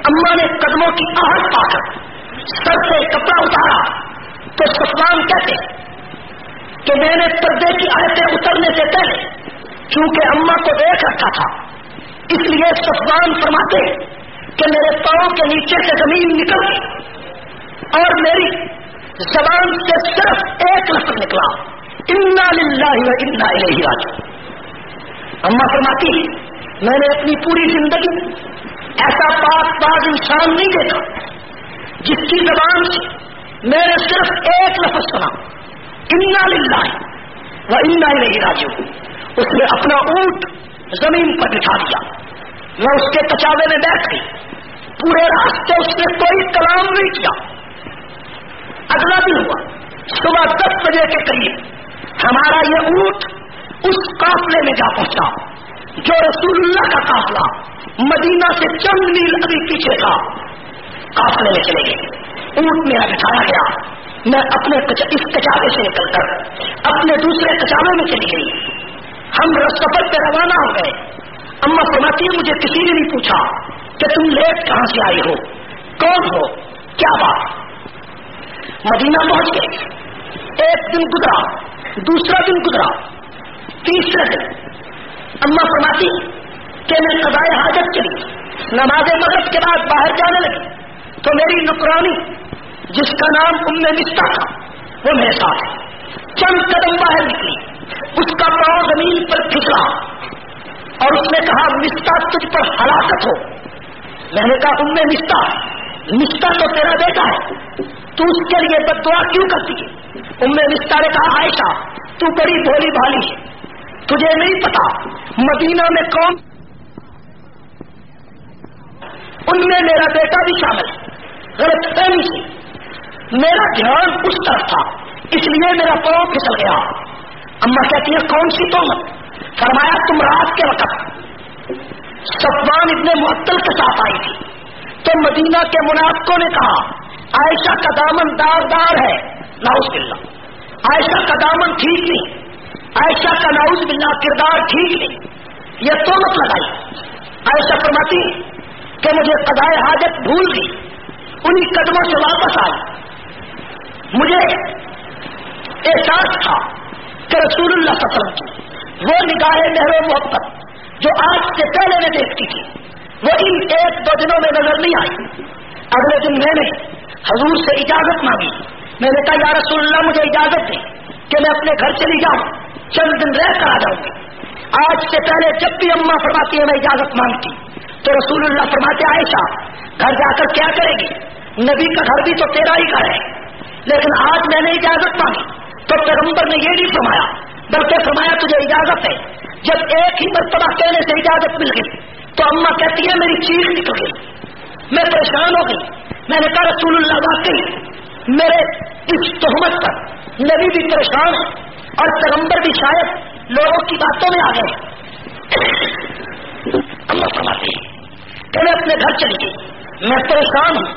اما نے قدموں کی آہٹ پا کر سر سے کپڑا اتارا۔ تو سفان کہتے کہ میں نے پردے کی آیتیں اترنے سے پہلے کیونکہ اما کو دیکھ رکھا تھا، اس لیے سفان فرماتے کہ میرے پاؤں کے نیچے سے زمین نکل گئی اور میری زبان سے صرف ایک لفظ نکلا۔ انا للہ و انا الیہ راجع اما فرماتی میں نے اپنی پوری زندگی ایسا پاک باز انسان نہیں دیکھا جس کی زبان سے میں نے صرف ایک لفظ سنا انا للہ و انا الیہ راجع اس نے اپنا اونٹ زمین پر بٹھا دیا میں اس کے کچاوے میں بیٹھ گئی پورے راستے اس نے کوئی کلام نہیں کیا اگلا بھی ہوا صبح دس بجے کے قریب ہمارا یہ اونٹ اس قافلے میں جا پہنچا، جو رسول اللہ کا قافلہ مدینہ سے چند میل ابھی پیچھے تھا۔ قافلے میں چلے گئے۔ اونٹ میرا بٹھایا گیا۔ میں اپنے اس کچاوے سے نکل کر اپنے دوسرے کچاوے میں چلی گئی۔ ہم سفر پہ روانہ ہو گئے۔ اما فرماتی مجھے کسی نے نہیں پوچھا کہ تم لیٹ کہاں سے آئی ہو؟ کون ہو؟ کیا بات؟ مدینہ پہنچ گئے۔ ایک دن گزرا۔ دوسرا دن گزرا، تیسرا دن۔ اما فرماتی، کہ میں قضائے حاجت چلی نماز مدد کے بعد باہر جانے لگی۔ تو میری نکرانی، جس کا نام ام مستا تھا، وہ میرے ساتھ چند قدم باہر نکلی۔ اس کا پاؤں زمین پر پھسلا۔ اور اس نے کہا مستا تجھ پر ہلاکت ہو۔ میں نے کہا، ام مستا مستا تو تیرا بیٹا ہے۔ تو اس کے لیے بد دعا کیوں کرتی ہے؟ ام رشتہ نے کہا، عائشہ، تو بڑی بولی بھالی ہے۔ تجھے نہیں پتا مدینہ میں کون ان میں میرا بیٹا بھی شامل غلط فہمی سے۔ میرا دھیان اس طرف تھا، اس لیے میرا پاؤں پھسل گیا۔ اما کہتی ہے کون سی تو فرمایا، تم رات کے وقت سفان اتنے معطل کے ساتھ آئی تھی۔ تو مدینہ کے منافقوں نے کہا عائشہ کا دامن دار دار ہے ناؤز بلّہ عائشہ کا دامن ٹھیک نہیں، عائشہ کا ناؤز بلّہ کردار ٹھیک نہیں۔ یہ تو مت لگائی۔ عائشہ فرماتی کہ مجھے قدائے حاجت بھول گئی انہیں قدموں سے واپس آئی۔ مجھے احساس تھا کہ رسول اللہ صلی اللہ علیہ وسلم کی وہ نگاہ مہر محبت جو آج سے پہلے میں دیکھتی تھی، وہ ان ایک دو دنوں میں نظر نہیں آئی۔ اگلے دن میں نے حضور سے اجازت مانگی۔ میں نے کہا، یا رسول اللہ، مجھے اجازت دے کہ میں اپنے گھر چلی جاؤں، چند دن رہ کر آ جاؤں گی۔ آج سے پہلے جب بھی اما فرماتی ہے میں اجازت مانگتی۔ تو رسول اللہ فرماتے عائشہ، گھر جا کر کیا کرے گی؟ نبی کا گھر بھی تو تیرا ہی گھر ہے۔ لیکن آج میں نے اجازت مانگی۔ تو پیغمبر نے یہ نہیں فرمایا، بلکہ فرمایا، تجھے اجازت ہے۔ جب ایک ہی مرتبہ کہنے سے اجازت مل گئی، تو اما کہتی ہے میری چیخ نکل گئی۔ میں پریشان ہو گئی۔ میں نے کہا، رسول اللہ، واقعی میرے اس تہمت پر نبی بھی پریشان ہے اور پیغمبر بھی شاید لوگوں کی باتوں میں آ گئے اللہ فرماتی کہ میں اپنے گھر چلی گئی۔ میں پریشان ہوں۔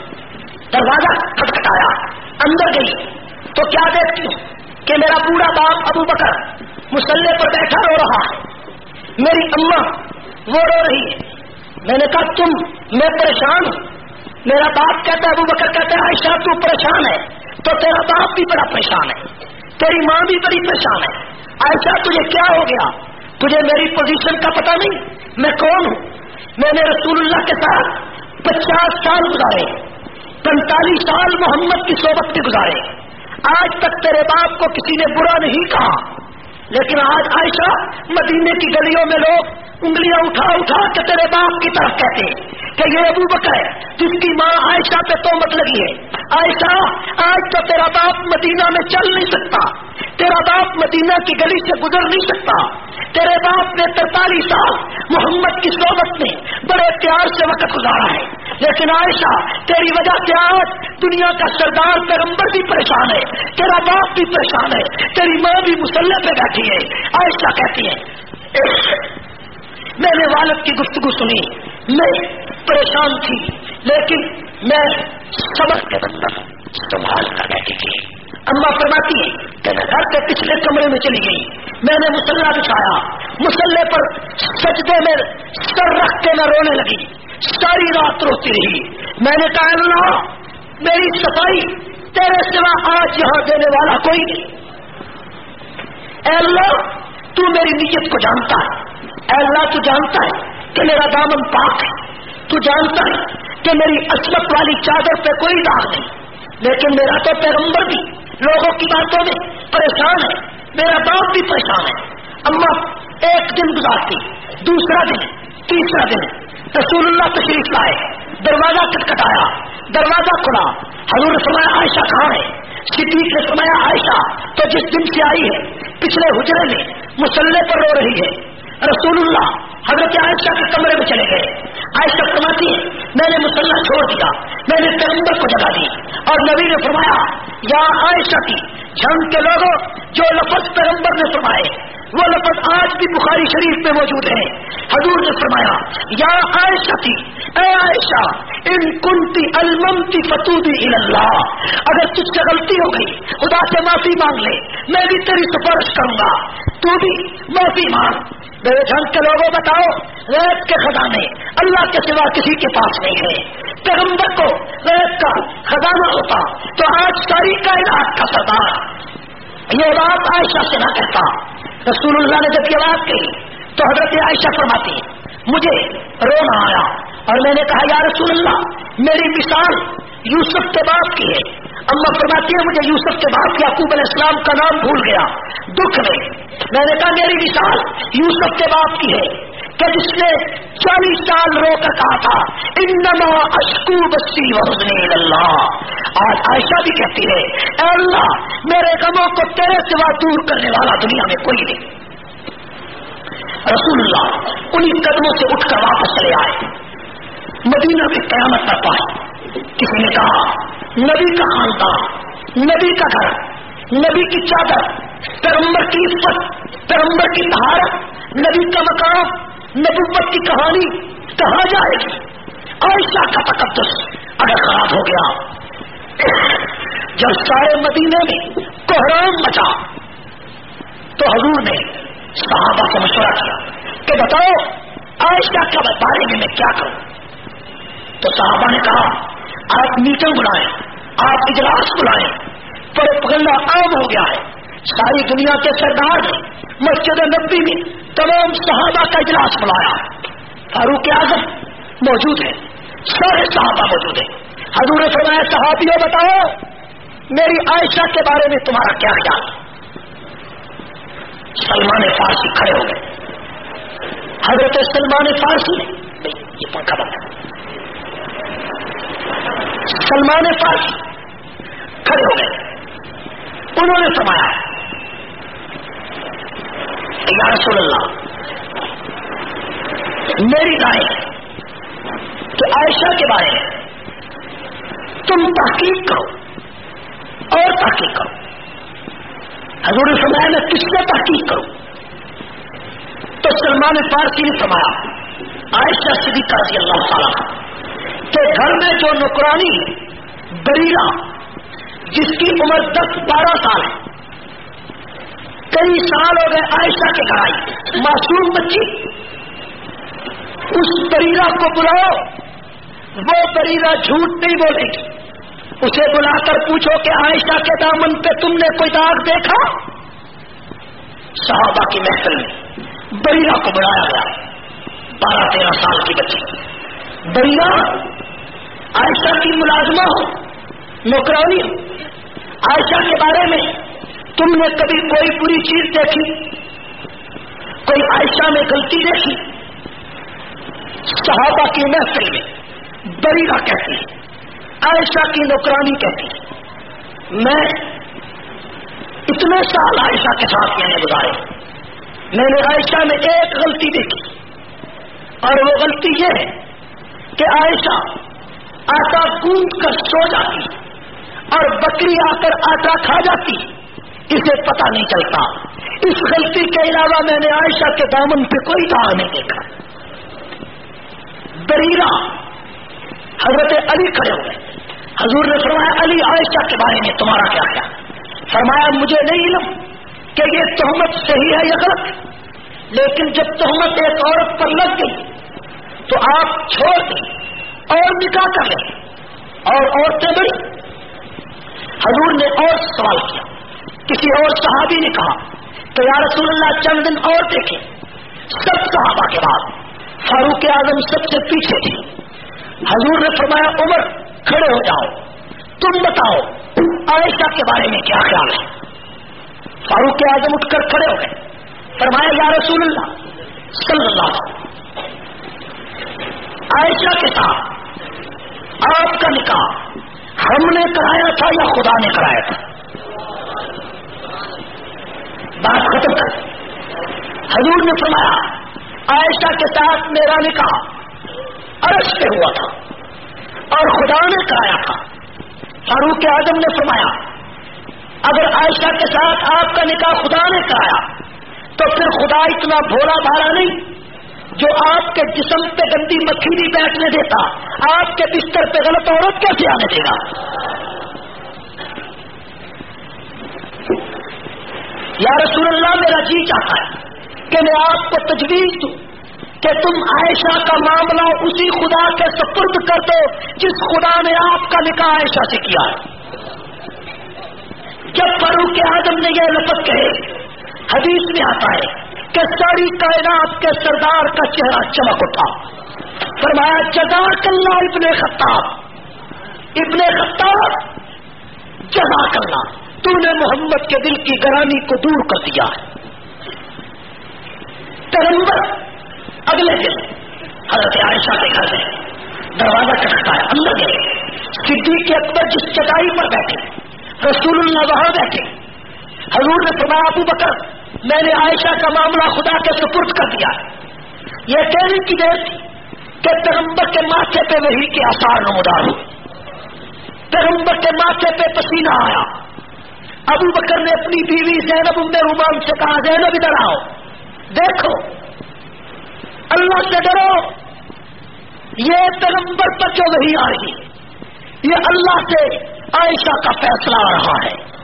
دروازہ کھٹکھٹایا۔ اندر گئی۔ تو کیا دیکھتی ہوں کہ میرا بوڑھا باپ ابو بکر مسلح پر بیٹھا رو رہا ہے۔ میری اما وہ رو رہی ہے۔ میں نے کہا، تم، میں پریشان ہوں۔ میرا باپ کہتا ہے، ابو بکر کہتا ہے، عائشہ، تو پریشان ہے۔ تو تیرا باپ بھی بڑا پریشان ہے۔ تیری ماں بھی بڑی پریشان ہے۔ عائشہ، تجھے کیا ہو گیا؟ تجھے میری پوزیشن کا پتہ نہیں؟ میں کون ہوں؟ میں نے رسول اللہ کے ساتھ پچاس سال گزارے۔ پینتالیس سال محمد کی صحبت بھی گزارے۔ آج تک تیرے باپ کو کسی نے برا نہیں کہا۔ لیکن آج عائشہ مدینے کی گلیوں میں لوگ انگلیاں اٹھا اٹھا کے تیرے باپ کی طرف کہتے کہ یہ ابو بکر ہے، جس کی ماں عائشہ پہ تو مت لگی ہے۔ عائشہ، آج تو تیرا باپ مدینہ میں چل نہیں سکتا۔ تیرا باپ مدینہ کی گلی سے گزر نہیں سکتا۔ تیرے باپ نے ترتالیس سال محمد کی صحبت میں بڑے پیار سے وقت گزارا ہے۔ لیکن عائشہ، تیری وجہ سے آج دنیا کا سردار پیغمبر بھی پریشان ہے، تیرا باپ بھی پریشان ہے، تیری ماں بھی مسلح پہ بیٹھی ہے۔ عائشہ کہتی ہے، میں نے والد کی گفتگو سنی، میں پریشان تھی، لیکن میں سبق کے بندہ سنبھال کر بیٹھی تھی۔ اما فرماتی ہے کہ میں گھر کے پچھلے کمرے میں چلی گئی۔ میں نے مسلح بچھایا، مسلح پر سجدے میں سر رکھ کے میں رونے لگی۔ ساری رات روتی رہی۔ میں نے کہا، اللہ، میری صفائی تیرے سوا آج یہاں دینے والا کوئی نہیں۔ اے اللہ، تو میری نیت کو جانتا ہے۔ اے اللہ، تو جانتا ہے کہ میرا دامن پاک ہے۔ تو جانتا ہے کہ میری عصمت والی چادر پہ کوئی داغ نہیں۔ لیکن میرا تو پیغمبر بھی لوگوں کی باتوں میں پریشان ہے۔ میرا باپ بھی پریشان ہے۔ اما، ایک دن گزارتی، دوسرا دن۔ تیسرا دن رسول اللہ تشریف لائے، دروازہ کٹکھٹایا، دروازہ کھلا۔ حضور سمایا عائشہ کہاں ہے؟ صدیق نے سمایا عائشہ، تو جس دن سے آئی ہے، پچھلے حجرے میں مسلح پر رو رہی ہے۔ رسول اللہ حضرت عائشہ کے کمرے میں چلے گئے۔ عائشہ فرماتی، میں نے مسلح چھوڑ دیا۔ میں نے پیغمبر کو جگہ دی۔ اور نبی نے فرمایا، یا عائشہ کی جنگ کے لوگوں، جو لفظ پیغمبر نے فرمائے، وہ لفظ آج بھی بخاری شریف میں موجود ہے۔ حضور نے فرمایا، یا عائشہ تھی اے عائشہ، ان کنتی الممتی فتودی اللہ اگر تجھ سے غلطی ہو گئی، خدا سے معافی مانگ لے، میں بھی تیری سفارش کروں گا۔ تو بھی معافی مانگ۔ میرے جھنگ کے لوگوں بتاؤ، ریت کے خزانے اللہ کے سوا کسی کے پاس نہیں ہے پیغمبر کو ریت کا خزانہ ہوتا، تو آج ساری کائنات کا سردار۔ یہ بات عائشہ سے نہ کہتا۔ رسول اللہ نے جب یہ بات کہی، تو حضرت عائشہ فرماتی مجھے رونا آیا۔ اور میں نے کہا، یا رسول اللہ، میری مثال یوسف کے باپ کی ہے۔ اللہ فرماتی ہے، مجھے یوسف کے باپ یعقوب علیہ السلام کا نام بھول گیا۔ دکھ میں۔ میں نے کہا، میری مثال یوسف کے باپ کی ہے، کہ جس نے چالیس سال رو کر کہا تھا، انما اشکو بسی وحسن اللہ۔ آج عائشہ بھی کہتی ہے، اے اللہ، میرے غموں کو تیرے سوا دور کرنے والا دنیا میں کوئی نہیں۔ رسول اللہ انہیں قدموں سے اٹھ کر واپس چلے آئے۔ مدینہ میں قیامت کرتا ہے کسی نے کہا، نبی کا خاندان، نبی کا گھر، نبی کی چادر، پیغمبر کی عزت پیغمبر کی تہارت نبی کا مقام، نبوت کی کہانی کہاں جائے گی؟ عائشہ کا تقدس اگر خراب ہو گیا، جب سارے مدینے میں کوحرام مچا، تو حضور نے صحابہ سے مشورہ کیا کہ بتاؤ، عائشہ کے بارے میں میں کیا کروں؟ تو صحابہ نے کہا، آپ میٹنگ بلائیں، آپ اجلاس بلائیں پروپگنڈا عام ہو گیا ہے۔ ساری دنیا کے سردار نے مسجد نبی میں تمام صحابہ کا اجلاس بلایا فاروق اعظم موجود ہے سارے صحابہ موجود ہیں۔ حضور فرمایا، صحابیوں بتاؤ، میری عائشہ کے بارے میں تمہارا کیا خیال سلمان فارسی کھڑے ہو گئے۔ حضرت سلمان فارسی نے یہ پنکھا بند۔ سلمان فارسی کھڑے ہو گئے۔ انہوں نے فرمایا، یا رسول اللہ، میری رائے کہ عائشہ کے بارے میں تم تحقیق کرو اور تحقیق کرو۔ حضور نے فرمایا، میں کس سے تحقیق کروں؟ تو سلمان فارسی نے فرمایا، عائشہ صدیقہ رضی اللہ تعالیٰ کہ گھر میں جو نکرانی بریلا جس کی عمر دس بارہ سال ہے۔ کئی سال ہو گئے عائشہ کے گھر آئی۔ معصوم بچی۔ اس بریرا کو بلاؤ۔ وہ بریرا جھوٹ نہیں بولے گی۔ اسے بلا کر پوچھو کہ عائشہ کے دامن پہ تم نے کوئی داغ دیکھا؟ صحابہ کی محفل میں بریرا کو بلایا گیا بارہ تیرہ سال کی بچی۔ بریرا عائشہ کی ملازمہ ہو، نوکرانی ہو۔ عائشہ کے بارے میں تم نے کبھی کوئی بری چیز دیکھی؟ کوئی عائشہ میں غلطی دیکھی؟ صحابہ کی محفل میں بریرا کہتی ہے عائشہ کی نوکرانی کہتی۔ میں اتنے سال عائشہ کے ساتھ میں نے گزارے۔ میں نے عائشہ میں ایک غلطی دیکھی۔ اور وہ غلطی یہ ہے کہ عائشہ آٹا گوند کر سو جاتی اور بکری آ کر آٹا کھا جاتی، اسے پتا نہیں چلتا۔ اس غلطی کے علاوہ میں نے عائشہ کے دامن پہ کوئی داغ نہیں دیکھا۔ بریرا حضرت علی کھڑے ہوئے۔ حضور نے فرمایا، علی، عائشہ کے بارے میں تمہارا کیا کیا فرمایا، مجھے نہیں علم کہ یہ تہمت صحیح ہے یا غلط۔ لیکن جب تہمت ایک عورت پر لگ گئی تو آپ چھوڑ دیں۔ اور نکاح کر لیں اور عورتیں بڑی حضور نے اور سوال کیا۔ کسی اور صحابی نے کہا کہ یا رسول اللہ، چند دن اور دیکھیں۔ سب صحابہ کے بعد فاروق اعظم سب سے پیچھے تھی حضور نے فرمایا، عمر، کھڑے ہو جاؤ۔ تم بتاؤ، عائشہ کے بارے میں کیا خیال ہے؟ فاروق اعظم اٹھ کر کھڑے ہو گئے۔ فرمایا، یا رسول اللہ، صلی اللہ عائشہ کے ساتھ، آپ کا نکاح ہم نے کرایا تھا یا خدا نے کرایا تھا؟ بات ختم کر۔ حضور نے فرمایا، عائشہ کے ساتھ میرا نکاح عرض سے ہوا تھا اور خدا نے کرایا تھا۔ فاروق اعظم نے فرمایا، اگر عائشہ کے ساتھ آپ کا نکاح خدا نے کرایا، تو پھر خدا اتنا بھولا بھالا نہیں۔ جو آپ کے جسم پہ گندی مکھی نہیں بیٹھنے دیتا، آپ کے بستر پہ غلط عورت کیسے آنے دے گا؟ یا رسول اللہ، میرا جی چاہتا ہے کہ میں آپ کو تجویز دوں کہ تم عائشہ کا معاملہ اسی خدا کے سپرد کر دو جس خدا نے آپ کا نکاح عائشہ سے کیا ہے۔ جب فاروق اعظم نے یہ لفظ کہے، حدیث میں آتا ہے کہ ساری کائنات کے سردار کا چہرہ چمک اٹھا۔ فرمایا، جزاک اللہ ابن خطاب۔ ابن خطاب، جزاک اللہ۔ تو نے محمد کے دل کی گرانی کو دور کر دیا۔ ہے ترمبر اگلے دن حضرت عائشہ کے گھر میں دروازہ چڑھتا ہے۔ اندر گئے۔ صدیق اکبر جس چٹائی پر بیٹھے، رسول اللہ وہاں بیٹھے۔ حضور نے فرمایا، ابو بکر، میں نے عائشہ کا معاملہ خدا کے سپرد کر دیا یہ کہنے کی دیر تھی کہ پیغمبر کے ماتھے پہ وہی کے آسار نمودار ہوئے۔ پیغمبر کے ماتھے پہ پسینہ آیا۔ ابو بکر نے اپنی بیوی زینب ام رومان سے کہا، زینب، ادھر آؤ۔ دیکھو۔ اللہ سے ڈرو۔ یہ پیغمبر پر جو وہی آ رہی یہ اللہ سے عائشہ کا فیصلہ آ رہا ہے۔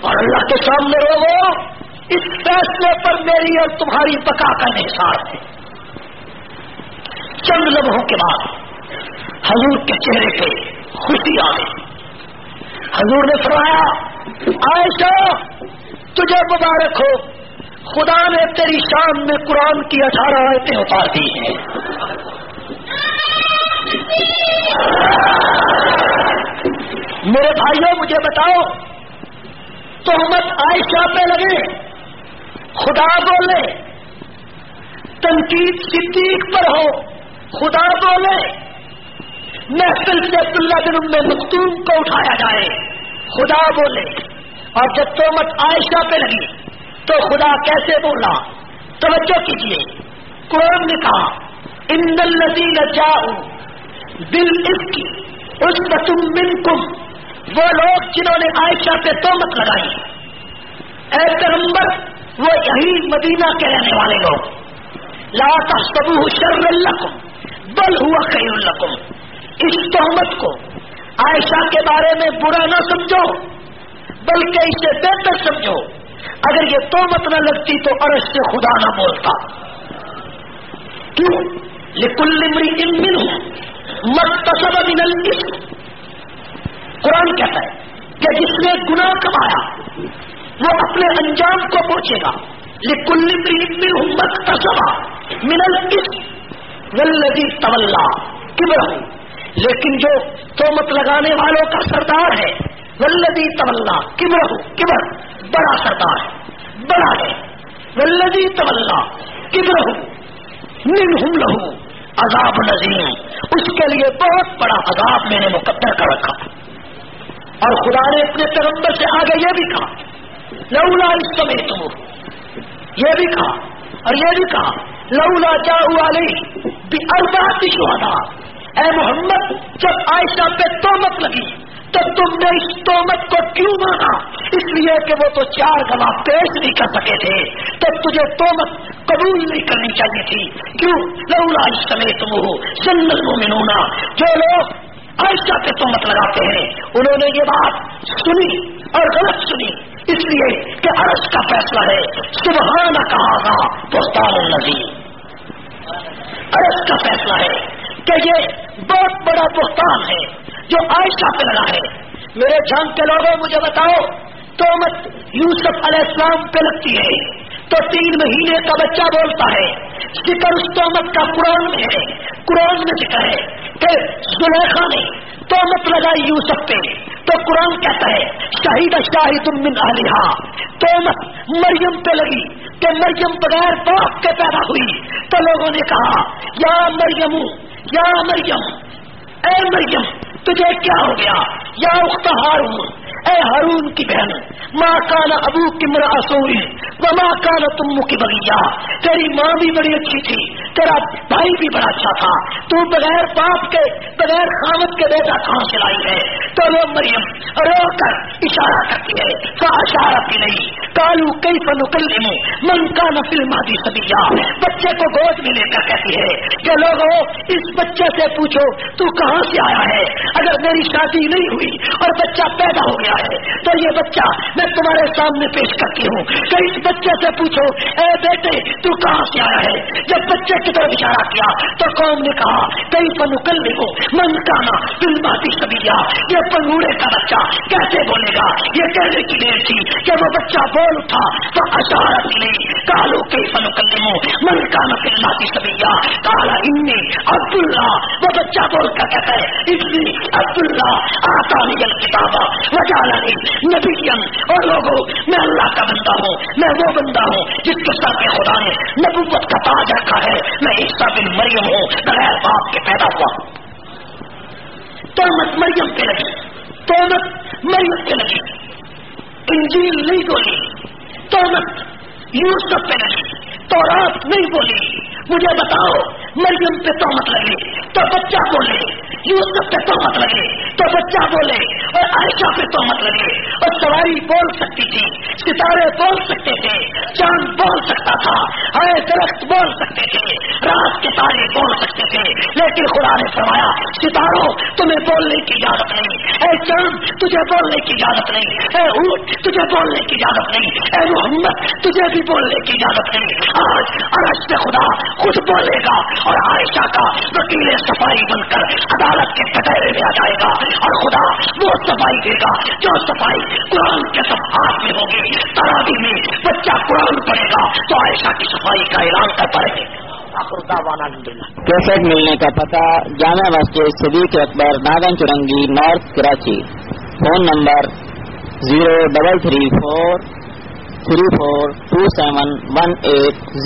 اور اللہ کے سامنے رو اس فیصلے پر میری اور تمہاری بقا کا انحصار ہے۔ چند لمحوں کے بعد حضور کے چہرے پہ خوشی آ گئی۔ حضور نے فرمایا، عائشہ، تجھے مبارک ہو۔ خدا نے تیری شان میں قرآن کی اٹھارہ آیتیں اتار دی ہیں۔ میرے بھائیوں، مجھے بتاؤ تحمت عائشہ پہ لگے۔ خدا بولے۔ تنقید صدیق پر ہو۔ خدا بولے۔ محفل سے عبداللہ بن میں مختوم کو اٹھایا جائے۔ خدا بولے۔ اور جب تومت عائشہ پہ لگی، تو خدا کیسے بولا؟ توجہ کیجیے قرآن نے کہا، ان الذین جاؤ دل اس کی اس بتم من کم وہ لوگ جنہوں نے عائشہ پہ تومت لگائی۔ اے پیغمبر، وہ یہی مدینہ کے رہنے والے لوگ۔ لا تحسبوه شر لکم، بل ہوا خیر لکم۔ اس تہمت کو عائشہ کے بارے میں برا نہ سمجھو، بلکہ اسے بہتر سمجھو۔ اگر یہ تومت نہ لگتی تو عرش سے خدا نہ بولتا۔ کیوں؟ لکل امن ہوں متصب من الاسم۔ قرآن کہتا ہے کہ جس نے گناہ کمایا، وہ اپنے انجام کو پہنچے گا۔ لکل امن ہوں متصبہ من الاسم والذی تولا کبر لیکن جو تومت لگانے والوں کا سردار ہے ولدی طلّہ کبر کبر بڑا سردار ہے۔ بڑا ہے۔ ولدی طلّہ کبر ہو من لہو عذاب نظیم۔ اس کے لیے بہت بڑا عذاب میں نے مقدر کر رکھا۔ اور خدا نے اپنے پیغمبر سے آگے یہ بھی کہا، لولا اس سمے تم یہ بھی کہا اور یہ بھی کہا، لولا جاؤ والے بھی اربات شہدا اے محمد، جب عائشہ پہ تومت لگی، تو تم نے اس تومت کو کیوں مانا؟ اس لیے کہ وہ تو چار گواہ پیش نہیں کر سکے تھے، تو تجھے تومت قبول نہیں کرنی چاہیے تھی۔ کیوں؟ لولا اس سمے تم ہو سنت مومنونا جو لوگ عائشہ پہ تومت لگاتے ہیں۔ انہوں نے یہ بات سنی اور غلط سنی۔ اس لیے کہ عرض کا فیصلہ ہے۔ سبحانہ کہا گا بہتان النظیم عرض کا فیصلہ ہے کہ یہ بہت بڑا بہتان ہے جو عائشہ پہ لگا ہے۔ میرے جان کے لوگوں، مجھے بتاؤ تومت یوسف علیہ السلام پہ لگتی ہے۔ تو تین مہینے کا بچہ بولتا ہے، ذکر اس تومت کا قرآن میں ہے، قرآن میں ذکر ہے۔ کہ زلیخا نے تومت لگائی یوسف پہ، تو قرآن کہتا ہے شاہد شاہد من علیہ تومت مریم پہ لگی کہ مریم بغیر باپ کے پیدا ہوئی۔ تو لوگوں نے کہا، یا مریم یا مریم، اے مریم، تجھے کیا ہو گیا؟ یا اخت ہارون اے ہارون کی بہن ماں کانا ابو کی مرا سوری وہ ماں کانا تم کی بگیا تیری ماں بھی بڑی اچھی تھی، تیرا بھائی بھی بڑا اچھا تھا، تو بغیر باپ کے، بغیر خامد کے بیٹا کہاں سے لائی ہے؟ تو وہ مریم، رو کر اشارہ کرتی ہے اشارہ بھی نہیں۔ کالو کئی فن کل من کا نفل مادی سبیا بچے کو گود میں لے کر کہتی ہے کہ لوگوں اس بچے سے پوچھو، تو کہاں سے آیا ہے؟ اگر میری شادی نہیں ہوئی اور بچہ پیدا ہو گیا ہے۔ تو یہ بچہ میں تمہارے سامنے پیش کرتی ہوں۔ کہ اس بچے سے پوچھو، اے بیٹے، تو کہاں سے آیا ہے؟ جب بچے کی طرف اشارہ کیا، تو قوم نے کہا، کئی پن کل لکھو من کانا دل باتی سبیا یہ پنگوڑے کا بچہ کیسے بولے گا؟ یہ کہنے کی دیر تھی کہ وہ بچہ بول اٹھا تو اشارہ ملے کالو کئی پن کل من کانا دل باتی سبیا کالا ان عبد اللہ وہ بچہ بول کر کہتا ہے اس لیے عبد اللہ آتا نگل کتابہ وجہ نبی اور لوگوں، میں اللہ کا بندہ ہوں. میں وہ بندہ ہوں جس کے ساتھ خدا نے نبوت کا تاج رکھا ہے. میں عیسا بن مریم ہوں، بغیر باپ کے پیدا ہوا. تو مت مریم پہ لگی تو مت مریم پہ لگی انجیل نہیں بولی تو مت یوسف پہ لگی تو رات نہیں بولی۔ مجھے بتاؤ، مریم پہ تو مت لگے، تو بچہ بولے۔ یوسف پہ تو مت لگے، تو بچہ بولے۔ اور عائشہ پہ تو مت لگے۔ اور سواری بول سکتی تھی، ستارے بول سکتے تھے، چاند بول سکتا تھا ہر درخت بول سکتے تھے، رات کے تارے بول سکتے تھے۔ لیکن خدا نے فرمایا، ستاروں، تمہیں بولنے کی اجازت نہیں۔ اے چاند، تجھے بولنے کی اجازت نہیں۔ اے اونٹ، تجھے بولنے کی اجازت نہیں۔ اے محمد، تجھے بھی بولنے کی اجازت نہیں۔ آج ارش میں خدا خود بولے گا اور عائشہ کا وکیل صفائی بن کر عدالت کے کٹہرے میں آ جائے گا اور خدا وہ صفائی دے گا جو صفائی قرآن کے صفحات میں ہوگی۔ ترابی میں بچہ قرآن پڑھے گا تو عائشہ کی صفائی کا اعلان کر پڑے کیسٹ ملنے کا پتہ، Jama Masjid Siddiq Akbar, Nagan Chowrangi north Karachi. Phone number zero double three four three four two seven one eight zero